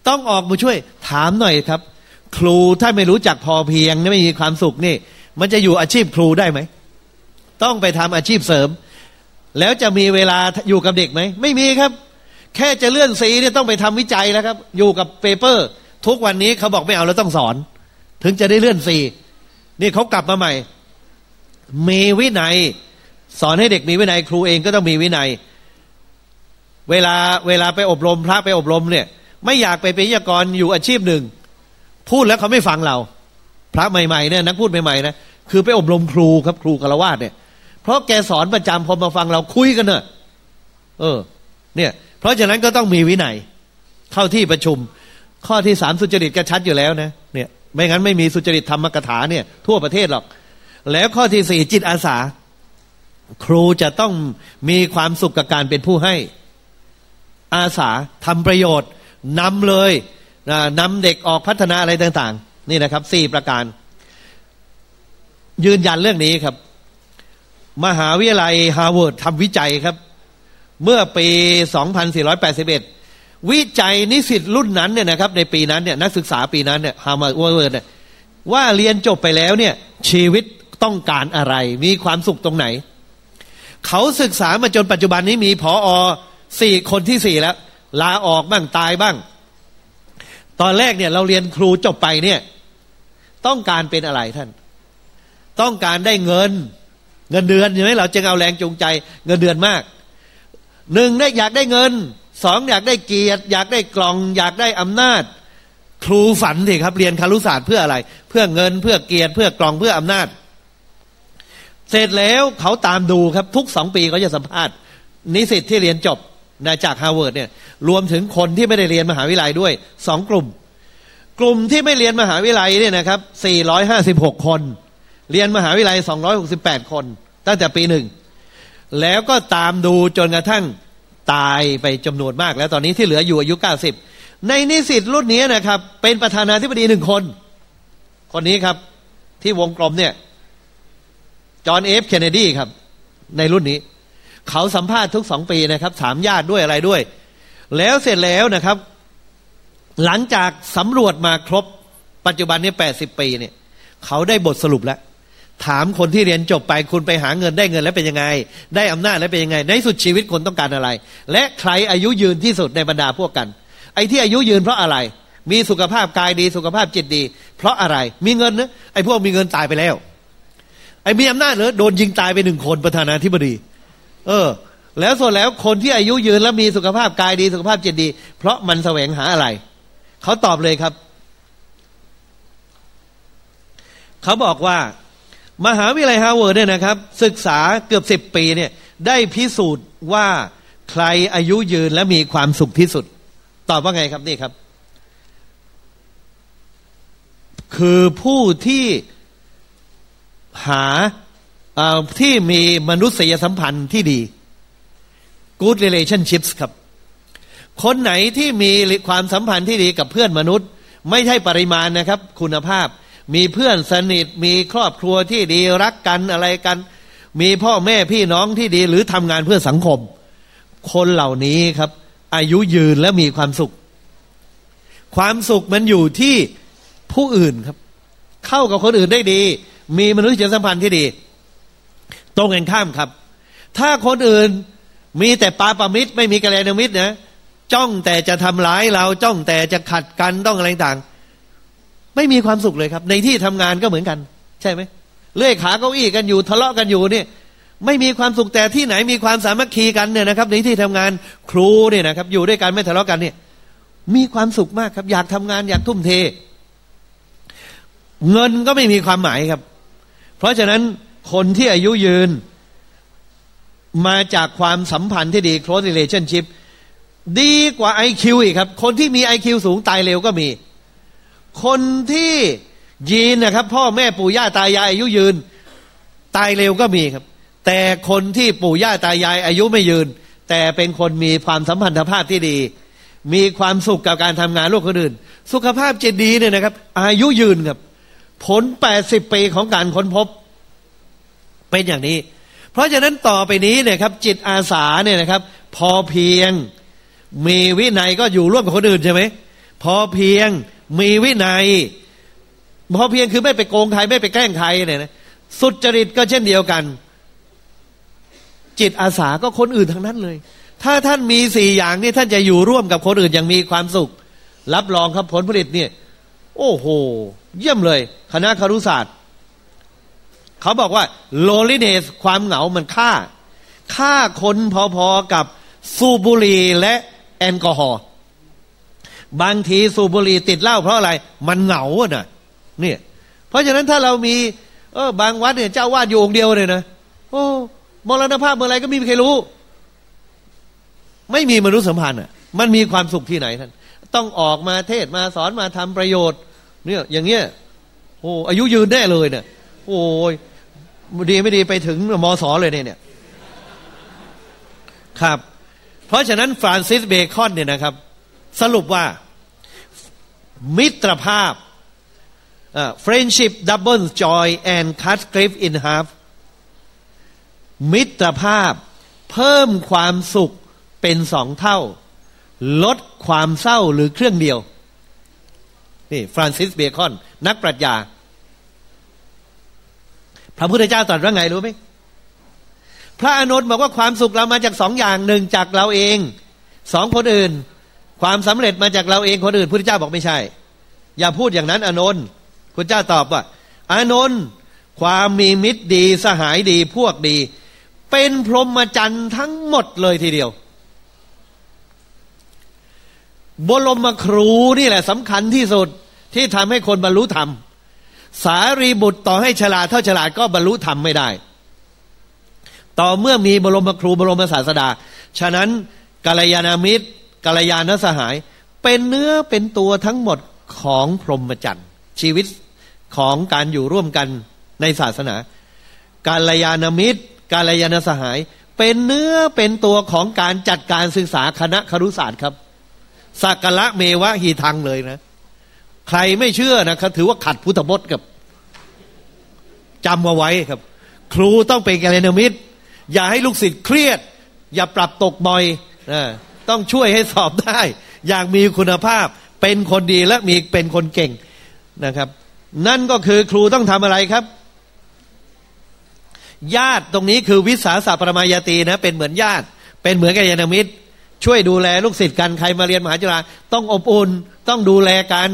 ต้องออกมาช่วยถามหน่อยครับ ครูถ้าไม่รู้จักพอเพียงไม่มีความสุขนี่ มันจะอยู่อาชีพครูได้ไหม ต้องไปทำอาชีพเสริม แล้วจะมีเวลาอยู่กับเด็กไหม ไม่มีครับ แค่จะเลื่อนสีเนี่ยต้องไปทำวิจัยแล้วครับ อยู่กับเปเปอร์ ทุกวันนี้เขาบอกไม่เอาแล้วต้องสอน ถึงจะได้เลื่อนสีนี่เขากลับมาใหม่ มีวินัย สอนให้เด็กมีวินัยครูเองก็ต้องมีวินัย เวลาเวลาไปอบรมพระไปอบรมเนี่ย ไม่อยากไปเป็นวิทยากรอยู่อาชีพหนึ่ง พูดแล้วเขาไม่ฟังเรา พระใหม่ๆเนี่ยนักพูดใหม่ๆนะคือไปอบรมครูครับครูกรวาดเนี่ย เพราะแกสอนประจำพอมาฟังเราคุยกันเนอะเออ เนี่ย เพราะฉะนั้นก็ต้องมีวินัย เข้าที่ประชุม ข้อที่สามสุจริตก็ชัดอยู่แล้วนะเนี่ยไม่งั้นไม่มีสุจริตธรรมกถาเนี่ย ทั่วประเทศหรอก แล้วข้อที่สี่จิตอาสา ครูจะต้องมีความสุขกับการเป็นผู้ให้ อาสาทำประโยชน์นำเลยนำเด็กออกพัฒนาอะไรต่าง ๆ นี่นะครับสี่ประการ ยืนยันเรื่องนี้ครับ มหาวิทยาลัยฮาร์วาร์ดทำวิจัยครับ เมื่อปี 2481 วิจัยนิสิตรุ่นนั้นเนี่ยนะครับในปีนั้นเนี่ยนักศึกษาปีนั้นเนี่ยฮาร์วาร์ดเนี่ยว่าเรียนจบไปแล้วเนี่ยชีวิตต้องการอะไร มีความสุขตรงไหน เขาศึกษามาจนปัจจุบันนี้มีพออสี่คนที่สี่แล้ว ลาออกบ้างตายบ้าง ตอนแรกเนี่ยเราเรียนครูจบไปเนี่ยต้องการเป็นอะไรท่าน ต้องการได้เงิน เงินเดือนใช่ไหมเราจึงเอาแรงจูงใจ เงินเดือนมาก หนึ่งได้อยากได้เงินสองอยากได้เกียรติ อยากได้กล่อง อยากได้อำนาจ ครูฝันสิครับ เรียนครุศาสตร์เพื่ออะไร เพื่อเงินเพื่อเกียรติเพื่อกล่องเพื่ออำนาจ เสร็จแล้วเขาตามดูครับ ทุกสองปีเขาจะสัมภาษณ์ นิสิตที่เรียนจบนะจากฮาร์วาร์ดเนี่ยรวมถึงคนที่ไม่ได้เรียนมหาวิทยาลัยด้วยสองกลุ่ม กลุ่มที่ไม่เรียนมหาวิทยาลัยเนี่ยนะครับ456 คน เรียนมหาวิทยาลัย 268 คน ตั้งแต่ปีหนึ่ง แล้วก็ตามดูจนกระทั่งตายไปจำนวนมาก แล้วตอนนี้ที่เหลืออยู่อายุ 90 ในนิสิตรุ่นนี้นะครับ เป็นประธานาธิบดีหนึ่งคน คนนี้ครับ ที่วงกลมเนี่ยจอห์นเอฟเคนเนดีครับ ในรุ่นนี้ เขาสัมภาษณ์ทุกสองปีนะครับถามญาติด้วยอะไรด้วย แล้วเสร็จแล้วนะครับ หลังจากสำรวจมาครบปัจจุบันนี้แปดสิบปีเนี่ย เขาได้บทสรุปแล้ว ถามคนที่เรียนจบไปคุณไปหาเงินได้เงินแล้วเป็นยังไง ได้อำนาจแล้วเป็นยังไง ในสุดชีวิตคนต้องการอะไร และใครอายุยืนที่สุดในบรรดาพวกกัน ไอ้ที่อายุยืนเพราะอะไร มีสุขภาพกายดีสุขภาพจิตดี เพราะอะไรมีเงินนะไอ้พวกมีเงินตายไปแล้ว ไอ้มีอำนาจเหรอโดนยิงตายไปหนึ่งคนประธานาธิบดี เออ แล้วส่วนแล้วคนที่อายุยืนแล้วมีสุขภาพกายดีสุขภาพจิตดี เพราะมันแสวงหาอะไรเขาตอบเลยครับเขาบอกว่า มหาวิทยาลัยฮาร์วาร์ดเนี่ยนะครับ ศึกษาเกือบสิบปีเนี่ยได้พิสูจน์ว่าใครอายุยืนและมีความสุขที่สุด ตอบว่าไงครับนี่ครับ คือผู้ที่หาที่มีมนุษยสัมพันธ์ที่ดี good relationships ครับ คนไหนที่มีความสัมพันธ์ที่ดีกับเพื่อนมนุษย์ ไม่ใช่ปริมาณนะครับ คุณภาพ มีเพื่อนสนิทมีครอบครัวที่ดีรักกันอะไรกัน มีพ่อแม่พี่น้องที่ดีหรือทำงานเพื่อสังคม คนเหล่านี้ครับ อายุยืนและมีความสุข ความสุขมันอยู่ที่ผู้อื่นครับ เข้ากับคนอื่นได้ดี มีมนุษยสัมพันธ์ที่ดี ตรงกันข้ามครับ ถ้าคนอื่นมีแต่ปาปามิตร ไม่มีกระแลนมิตรนะจ้องแต่จะทำร้ายเราจ้องแต่จะขัดกันต้องอะไรต่าง ไม่มีความสุขเลยครับ ในที่ทำงานก็เหมือนกัน ใช่ไหมเลื่อยขาเก้าอี้กันอยู่ทะเลาะกันอยู่เนี่ยไม่มีความสุขแต่ที่ไหนมีความสามัคคีกันเนี่ยนะครับ ในที่ทำงานครูเนี่ยนะครับ อยู่ด้วยกันไม่ทะเลาะกันเนี่ย มีความสุขมากครับ อยากทำงานอยากทุ่มเท เงินก็ไม่มีความหมายครับ เพราะฉะนั้นคนที่อายุยืน มาจากความสัมพันธ์ที่ดี close relationship ดีกว่าไอคิวอีกครับ คนที่มีไอคิวสูงตายเร็วก็มี คนที่ยีนนะครับ พ่อแม่ปู่ย่าตายายอายุยืน ตายเร็วก็มีครับ แต่คนที่ปู่ย่าตายายอายุไม่ยืน แต่เป็นคนมีความสัมพันธภาพที่ดี มีความสุขกับการทำงานโลกคนอื่น สุขภาพจิตดีเนี่ยนะครับ อายุยืนครับ ผลแปดสิบปีของการค้นพบ เป็นอย่างนี้ เพราะฉะนั้นต่อไปนี้เนี่ยครับ จิตอาสาเนี่ยนะครับ พอเพียง มีวินัยก็อยู่ร่วมกับคนอื่นใช่ไหมพอเพียง มีวินัยพอเพียงคือไม่ไปโกงใครไม่ไปแกล้งใครเนี่ยนะสุจริตก็เช่นเดียวกัน จิตอาสาก็คนอื่นทั้งนั้นเลย ถ้าท่านมีสี่อย่างนี้ท่านจะอยู่ร่วมกับคนอื่นอย่างมีความสุข รับรองครับผลผลิตเนี่ย โอ้โห เยี่ยมเลย คณะคารุศาสตร์เขาบอกว่า loneliness ความเหงามันฆ่าฆ่าคนพอๆกับสูบุรีและแอลกอฮอล์ บางทีสูบบุหรี่ติดเหล้าเพราะอะไร มันเหงาอะนะเนี่ย เพราะฉะนั้นถ้าเรามี เออบางวัดเนี่ยเจ้าวาดอยู่องค์เดียวเลยนะโอ้มรณภาพเมื่อไรก็ไม่มีใครรู้ ไม่มีมนุษยสัมพันธ์อะ มันมีความสุขที่ไหนท่านต้องออกมาเทศมาสอนมาทำประโยชน์ เนี่ยอย่างเงี้ยโอ้อายุยืนแน่เลยเนี่ยโอ้ยดีไม่ดีไปถึงมอสอเลยเนี่ยครับ เพราะฉะนั้นฟรานซิสเบคอนเนี่ยนะครับ สรุปว่ามิตรภาพ friendship double joy and cut grief in half มิตรภาพ เพิ่มความสุขเป็นสองเท่า ลดความเศร้าหรือเครื่องเดียว นี่ฟรานซิสเบคอน นักปรัชญา พระพุทธเจ้าตรัสว่าไงรู้ไหมพระอนุนบอกว่าความสุขเรามาจากสองอย่างหนึ่งจากเราเอง สองคนอื่น ความสำเร็จมาจากเราเองคนอื่นพระเจ้าบอกไม่ใช่ อย่าพูดอย่างนั้นอนนท์คุณเจ้าตอบว่าอานนท์ความมีมิตรดีสหายดีพวกดี เป็นพรหมจรรย์ทั้งหมดเลยทีเดียวบรมครูนี่แหละสำคัญที่สุดที่ทำให้คนบรรลุธรรม สารีบุตรต่อให้ฉลาดเท่าฉลาดก็บรรลุธรรมไม่ได้ ต่อเมื่อมีบรมครูบรมศาสดา ฉะนั้นกัลยาณมิตร กัลยาณสหาย เป็นเนื้อเป็นตัวทั้งหมดของพรหมจรรย์ชีวิตของการอยู่ร่วมกันในศาสนา การยาณมิตร การยานสหาย เป็นเนื้อเป็นตัวของการจัดการศึกษาคณะครุศาสตร์ครับสักละเมวะหีทังเลยนะ ใครไม่เชื่อนะครับถือว่าขัดพุทธบจกับจำเอาไว้ครับ ครูต้องเป็นกัลยาณมิตร อย่าให้ลูกศิษย์เครียด อย่าปรับตกบ่อยนะ ต้องช่วยให้สอบได้ อย่างมีคุณภาพเป็นคนดีและมีเป็นคนเก่งนะครับ นั่นก็คือครูต้องทำอะไรครับ ญาติตรงนี้คือวิสาสะประมายตีนะ เป็นเหมือนญาติ เป็นเหมือนกัลยาณมิตร ช่วยดูแลลูกศิษย์กันใครมาเรียนมหาจุฬาต้องอบอุ่นต้องดูแลกัน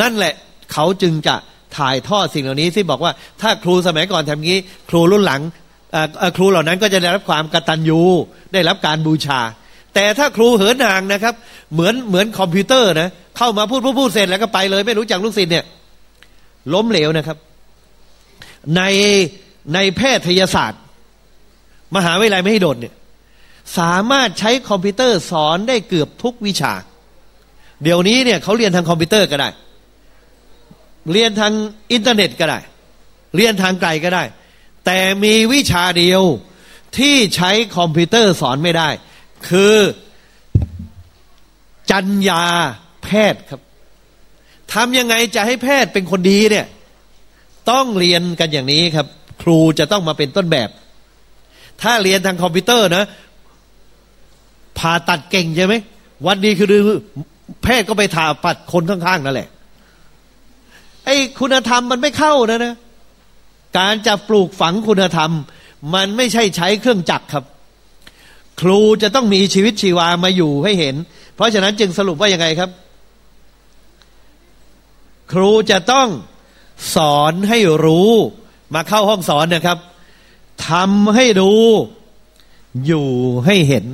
นั่นแหละเขาจึงจะถ่ายทอดสิ่งเหล่านี้ที่บอกว่า ถ้าครูสมัยก่อนทำงี้ ครูรุ่นหลังครูเหล่านั้นก็จะได้รับความกตัญญูได้รับการบูชา แต่ถ้าครูเหินห่างนะครับ เหมือนเหมือนคอมพิวเตอร์นะเข้ามาพูดพูดพูดเสร็จแล้วก็ไปเลย ไม่รู้จักลูกศิษย์เนี่ย ล้มเหลวนะครับ ในในแพทยศาสตร์ มหาวิทยาลัยไม่ให้โดดเนี่ย สามารถใช้คอมพิวเตอร์สอนได้เกือบทุกวิชา เดี๋ยวนี้เนี่ยเขาเรียนทางคอมพิวเตอร์ก็ได้ เรียนทางอินเทอร์เน็ตก็ได้ เรียนทางไกลก็ได้ แต่มีวิชาเดียวที่ใช้คอมพิวเตอร์สอนไม่ได้ คือ จรรยาแพทย์ครับทำยังไงจะให้แพทย์เป็นคนดีเนี่ย ต้องเรียนกันอย่างนี้ครับ ครูจะต้องมาเป็นต้นแบบ ถ้าเรียนทางคอมพิวเตอร์นะผ่าตัดเก่งใช่ไหมวันดีคือแพทย์ก็ไปถ่าปัดคนข้างๆนั่นแหละ ไอ้คุณธรรมมันไม่เข้านะนะ การจะปลูกฝังคุณธรรม มันไม่ใช่ใช้เครื่องจักรครับ ครูจะต้องมีชีวิตชีวามาอยู่ให้เห็น เพราะฉะนั้นจึงสรุปว่ายังไงครับ ครูจะต้องสอนให้รู้มาเข้าห้องสอนนะครับทำให้ดูอยู่ให้เห็น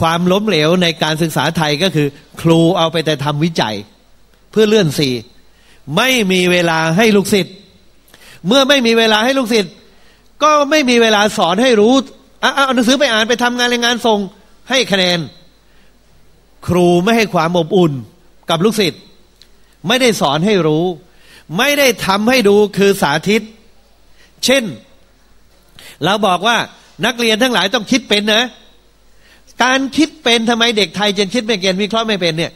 ความล้มเหลวในการศึกษาไทยก็คือ ครูเอาไปแต่ทำวิจัย เพื่อเลื่อนสีไม่มีเวลาให้ลูกศิษย์เมื่อไม่มีเวลาให้ลูกศิษย์ก็ไม่มีเวลาสอนให้รู้ เอาหนังสือไปอ่านไปทำงานรายงานส่งให้คะแนน ครูไม่ให้ความอบอุ่นกับลูกศิษย์ไม่ได้สอนให้รู้ ไม่ได้ทำให้ดูคือสาธิต เช่น เราบอกว่านักเรียนทั้งหลายต้องคิดเป็นนะ การคิดเป็นทำไมเด็กไทยจึงคิดไม่เก่งวิเคราะห์ไม่เป็นเนี่ย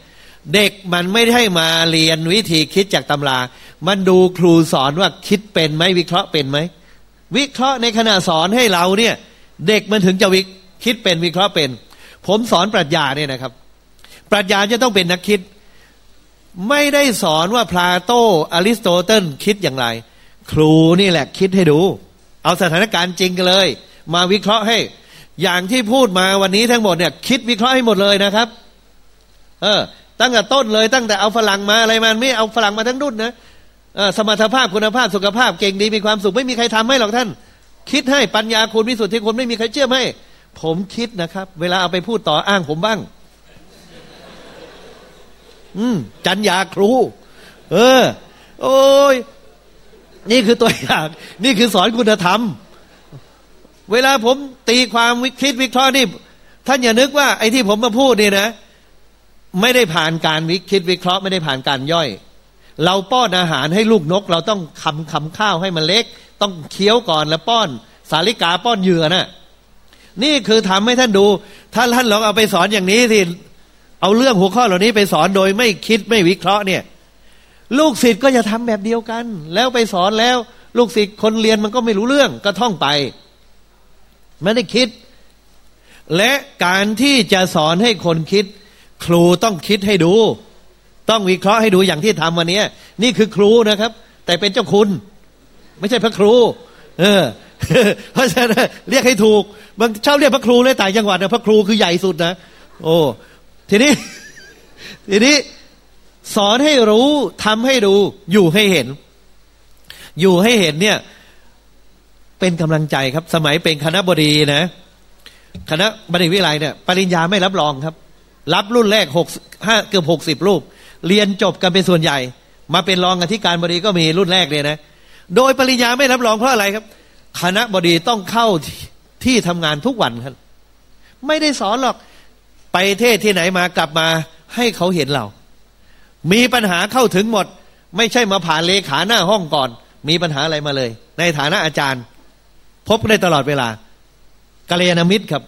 เด็กมันไม่ได้มาเรียนวิธีคิดจากตำรา มันดูครูสอนว่าคิดเป็นไหมวิเคราะห์เป็นไหมวิเคราะห์ในขณะสอนให้เราเนี่ย เด็กมันถึงจะวิคิดเป็นวิเคราะห์เป็น ผมสอนปรัชญาเนี่ยนะครับ ปรัชญาจะต้องเป็นนักคิด ไม่ได้สอนว่าพลาโตอริสโตเติลคิดอย่างไร ครูนี่แหละคิดให้ดู เอาสถานการณ์จริงกันเลย มาวิเคราะห์ให้ อย่างที่พูดมาวันนี้ทั้งหมดเนี่ย คิดวิเคราะห์ให้หมดเลยนะครับ เออ ตั้งแต่ต้นเลย ตั้งแต่เอาฝรั่งมาอะไรมันไม่เอาฝรั่งมาทั้งรุ่นนะสมรรถภาพคุณภาพสุขภาพเก่งดีมีความสุขไม่มีใครทำให้หรอกท่าน คิดให้ปัญญาคุณวิสุทธิคุณไม่มีใครเชื่อให้ ผมคิดนะครับ เวลาเอาไปพูดต่ออ้างผมบ้าง อืม จัญญาครู เออ โอ้ยนี่คือตัวอย่าง นี่คือสอนคุณธรรม เวลาผมตีความวิคิดวิเคราะห์นี่ ท่านอย่านึกว่า ไอ้ที่ผมมาพูดนี่นะ ไม่ได้ผ่านการวิคิดวิเคราะห์ไม่ได้ผ่านการย่อย เราป้อนอาหารให้ลูกนก เราต้องคำคำข้าวให้มันเล็ก ต้องเคี้ยวก่อนแล้วป้อน สาลิกาป้อนเหยื่อนะ่ะนี่คือทำให้ท่านดู ถ้าท่านลองเอาไปสอนอย่างนี้สิเอาเรื่องหัวข้อเหล่านี้ไปสอนโดยไม่คิดไม่วิเคราะห์เนี่ย ลูกศิษย์ก็จะทำแบบเดียวกัน แล้วไปสอนแล้ว ลูกศิษย์คนเรียนมันก็ไม่รู้เรื่องก็ท่องไปไม่ได้คิด และการที่จะสอนให้คนคิด ครูต้องคิดให้ดู ต้องวิเคราะห์ให้ดูอย่างที่ทำวันนี้นี่คือครูนะครับ แต่เป็นเจ้าคุณ ไม่ใช่พระครู เออเพราะฉะนั้นเรียกให้ถูกบางชอบเรียกพระครูเลยต่างจังหวัดนะพระครูคือใหญ่สุดนะโอ้ทีนี้ ทีนี้สอนให้รู้ทำให้ดู อยู่ให้เห็น อยู่ให้เห็นเนี่ย เป็นกำลังใจครับ สมัยเป็นคณะบดีนะ คณะบดีวิไลเนี่ยปริญญาไม่รับรองครับ รับรุ่นแรกหกห้าเกือบหกสิบรูป เรียนจบกันเป็นส่วนใหญ่ มาเป็นรองอธิการบดีก็มีรุ่นแรกเลยนะ โดยปริญญาไม่รับรองเพราะอะไรครับ คณะบดีต้องเข้าที่ทำงานทุกวันครับ ไม่ได้สอนหรอกไปเทศที่ไหนมากลับมาให้เขาเห็นเรา มีปัญหาเข้าถึงหมด ไม่ใช่มาผ่านเลขาหน้าห้องก่อน มีปัญหาอะไรมาเลย ในฐานะอาจารย์ พบได้ตลอดเวลากาลยามิตรครับ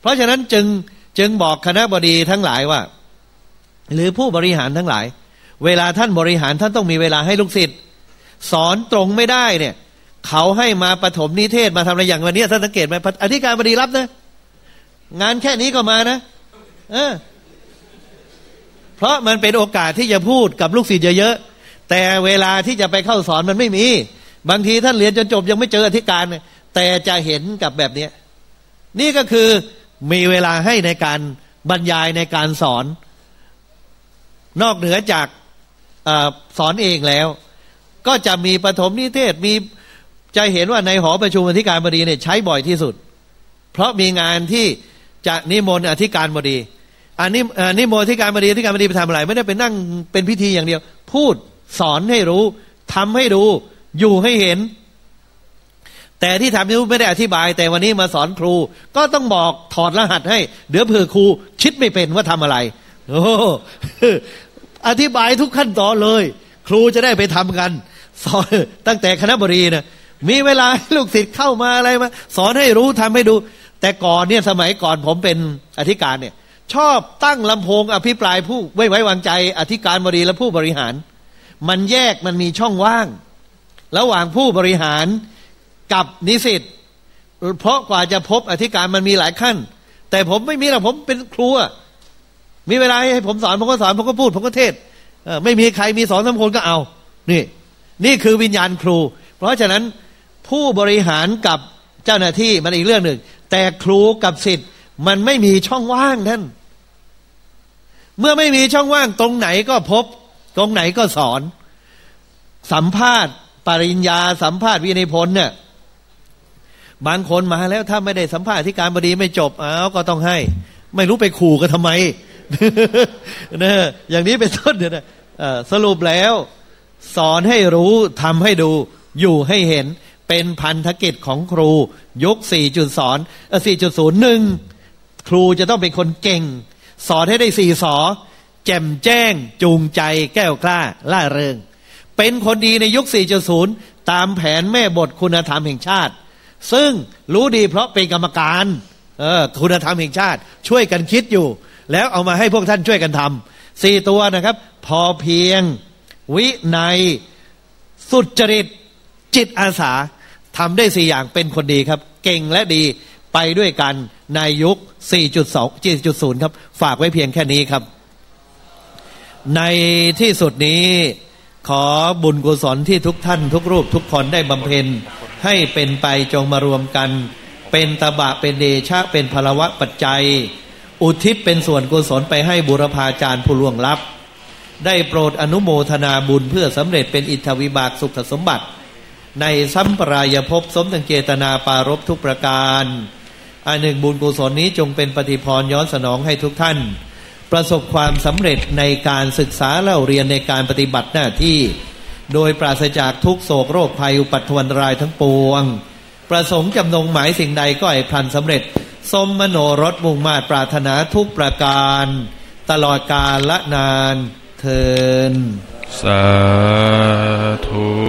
เพราะฉะนั้นจึงจึงบอกคณะบดีทั้งหลายว่า หรือผู้บริหารทั้งหลาย เวลาท่านบริหารท่านต้องมีเวลาให้ลูกศิษย์ สอนตรงไม่ได้เนี่ย เขาให้มาปฐมนิเทศมาทำอะไรอย่างวันนี้ท่านสังเกตไหมอธิการบดีรับนะ งานแค่นี้ก็มานะ เออ เพราะมันเป็นโอกาสที่จะพูดกับลูกศิษย์เยอะๆแต่เวลาที่จะไปเข้าสอนมันไม่มี บางทีท่านเรียนจนจบยังไม่เจออธิการแต่จะเห็นกับแบบนี้นี่ก็คือมีเวลาให้ในการบรรยายในการสอน นอกเหนือจากอสอนเองแล้ว ก็จะมีปฐมนิเทศมีจะเห็นว่าในหอประชุมอธิการบดีเนี่ยใช้บ่อยที่สุด เพราะมีงานที่จะนิมนต์อธิการบดีอันนี้นิมนต์อธิการบดีอธิการบดีไปทำอะไร ไม่ได้ไปนั่งเป็นพิธีอย่างเดียว พูดสอนให้รู้ทำให้ดูอยู่ให้เห็น แต่ที่ทำนี้ไม่ได้อธิบาย แต่วันนี้มาสอนครู ก็ต้องบอกถอดรหัสให้ เดี๋ยวเผื่อครู คิดไม่เป็นว่าทำอะไรโอ้อธิบายทุกขั้นตอนเลย ครูจะได้ไปทำกัน สอนตั้งแต่คณะบดีนะมีเวลาลูกศิษย์เข้ามาอะไรมาสอนให้รู้ทำให้ดู แต่ก่อนเนี่ยสมัยก่อนผมเป็นอธิการเนี่ย ชอบตั้งลำโพงอภิปรายผู้ไว้ไว้วางใจ อธิการบดีและผู้บริหาร มันแยกมันมีช่องว่าง ระหว่างผู้บริหารกับนิสิตเพราะกว่าจะพบอธิการมันมีหลายขั้น แต่ผมไม่มีหรอกผมเป็นครูมีเวลาให้ผมสอนผมก็สอนผมก็พูดผมก็เทศไม่มีใครมีสอนสามคนก็เอา นี่ นี่คือวิญญาณครู เพราะฉะนั้นผู้บริหารกับเจ้าหน้าที่มันอีกเรื่องหนึ่ง แต่ครูกับสิทธิ์มันไม่มีช่องว่างท่าน เมื่อไม่มีช่องว่างตรงไหนก็พบ ตรงไหนก็สอน สัมภาษณ์ ปริญญาสัมภาษณ์วินัยพลเนี่ยบางคนมาแล้วถ้าไม่ได้สัมภาษณ์ที่การบดีไม่จบอ้าวก็ต้องให้ ไม่รู้ไปขู่กันทำไมนะอย่างนี้เป็นต้นเนี่ยนะสรุปแล้ว สอนให้รู้ทำให้ดูอยู่ให้เห็นเป็นพันธกิจของครู ยุคสี่จุดสอนสี่จุดศูนย์หนึ่งครูจะต้องเป็นคนเก่ง สอนให้ได้สี่สอแจ่มแจ้ง จูงใจแก้วกล้า ล่าเริง เป็นคนดีในยุค 4.0 ตามแผนแม่บทคุณธรรมแห่งชาติ ซึ่งรู้ดีเพราะเป็นกรรมการเออคุณธรรมแห่งชาติ ช่วยกันคิดอยู่ แล้วเอามาให้พวกท่านช่วยกันทำสี่ตัวนะครับ พอเพียง วิในสุจริต จิตอาสาทำได้สี่อย่างเป็นคนดีครับ เก่งและดีไปด้วยกันในยุค 4.2 4.0 ครับ ฝากไว้เพียงแค่นี้ครับ ในที่สุดนี้ขอบุญกุศลที่ทุกท่าน ทุกรูปทุกคนได้บำเพ็ญ ให้เป็นไปจงมารวมกัน เป็นตบะเป็นเดชะเป็นพลวะปัจจัย อุทิศเป็นส่วนกุศลไปให้บุรพาจารย์ผู้ล่วงลับ ได้โปรดอนุโมทนาบุญเพื่อสำเร็จเป็นอิทธวิบากสุขสมบัติ ในสัมปรายภพสมตังเจตนาปารบทุกประการอันหนึ่งบุญกุศลนี้จงเป็นปฏิพรย้อนสนองให้ทุกท่าน ประสบความสำเร็จในการศึกษาเล่าเรียนในการปฏิบัติหน้าที่ โดยปราศจากทุกโศกโรคภัยอุปัตถวันรายทั้งปวง ประสงค์จำนงหมายสิ่งใดก็ให้พลันสำเร็จ สมมโนรสมุ่งมาตรปรารถนาทุกประการ ตลอดกาลละนาน เทินสาธุ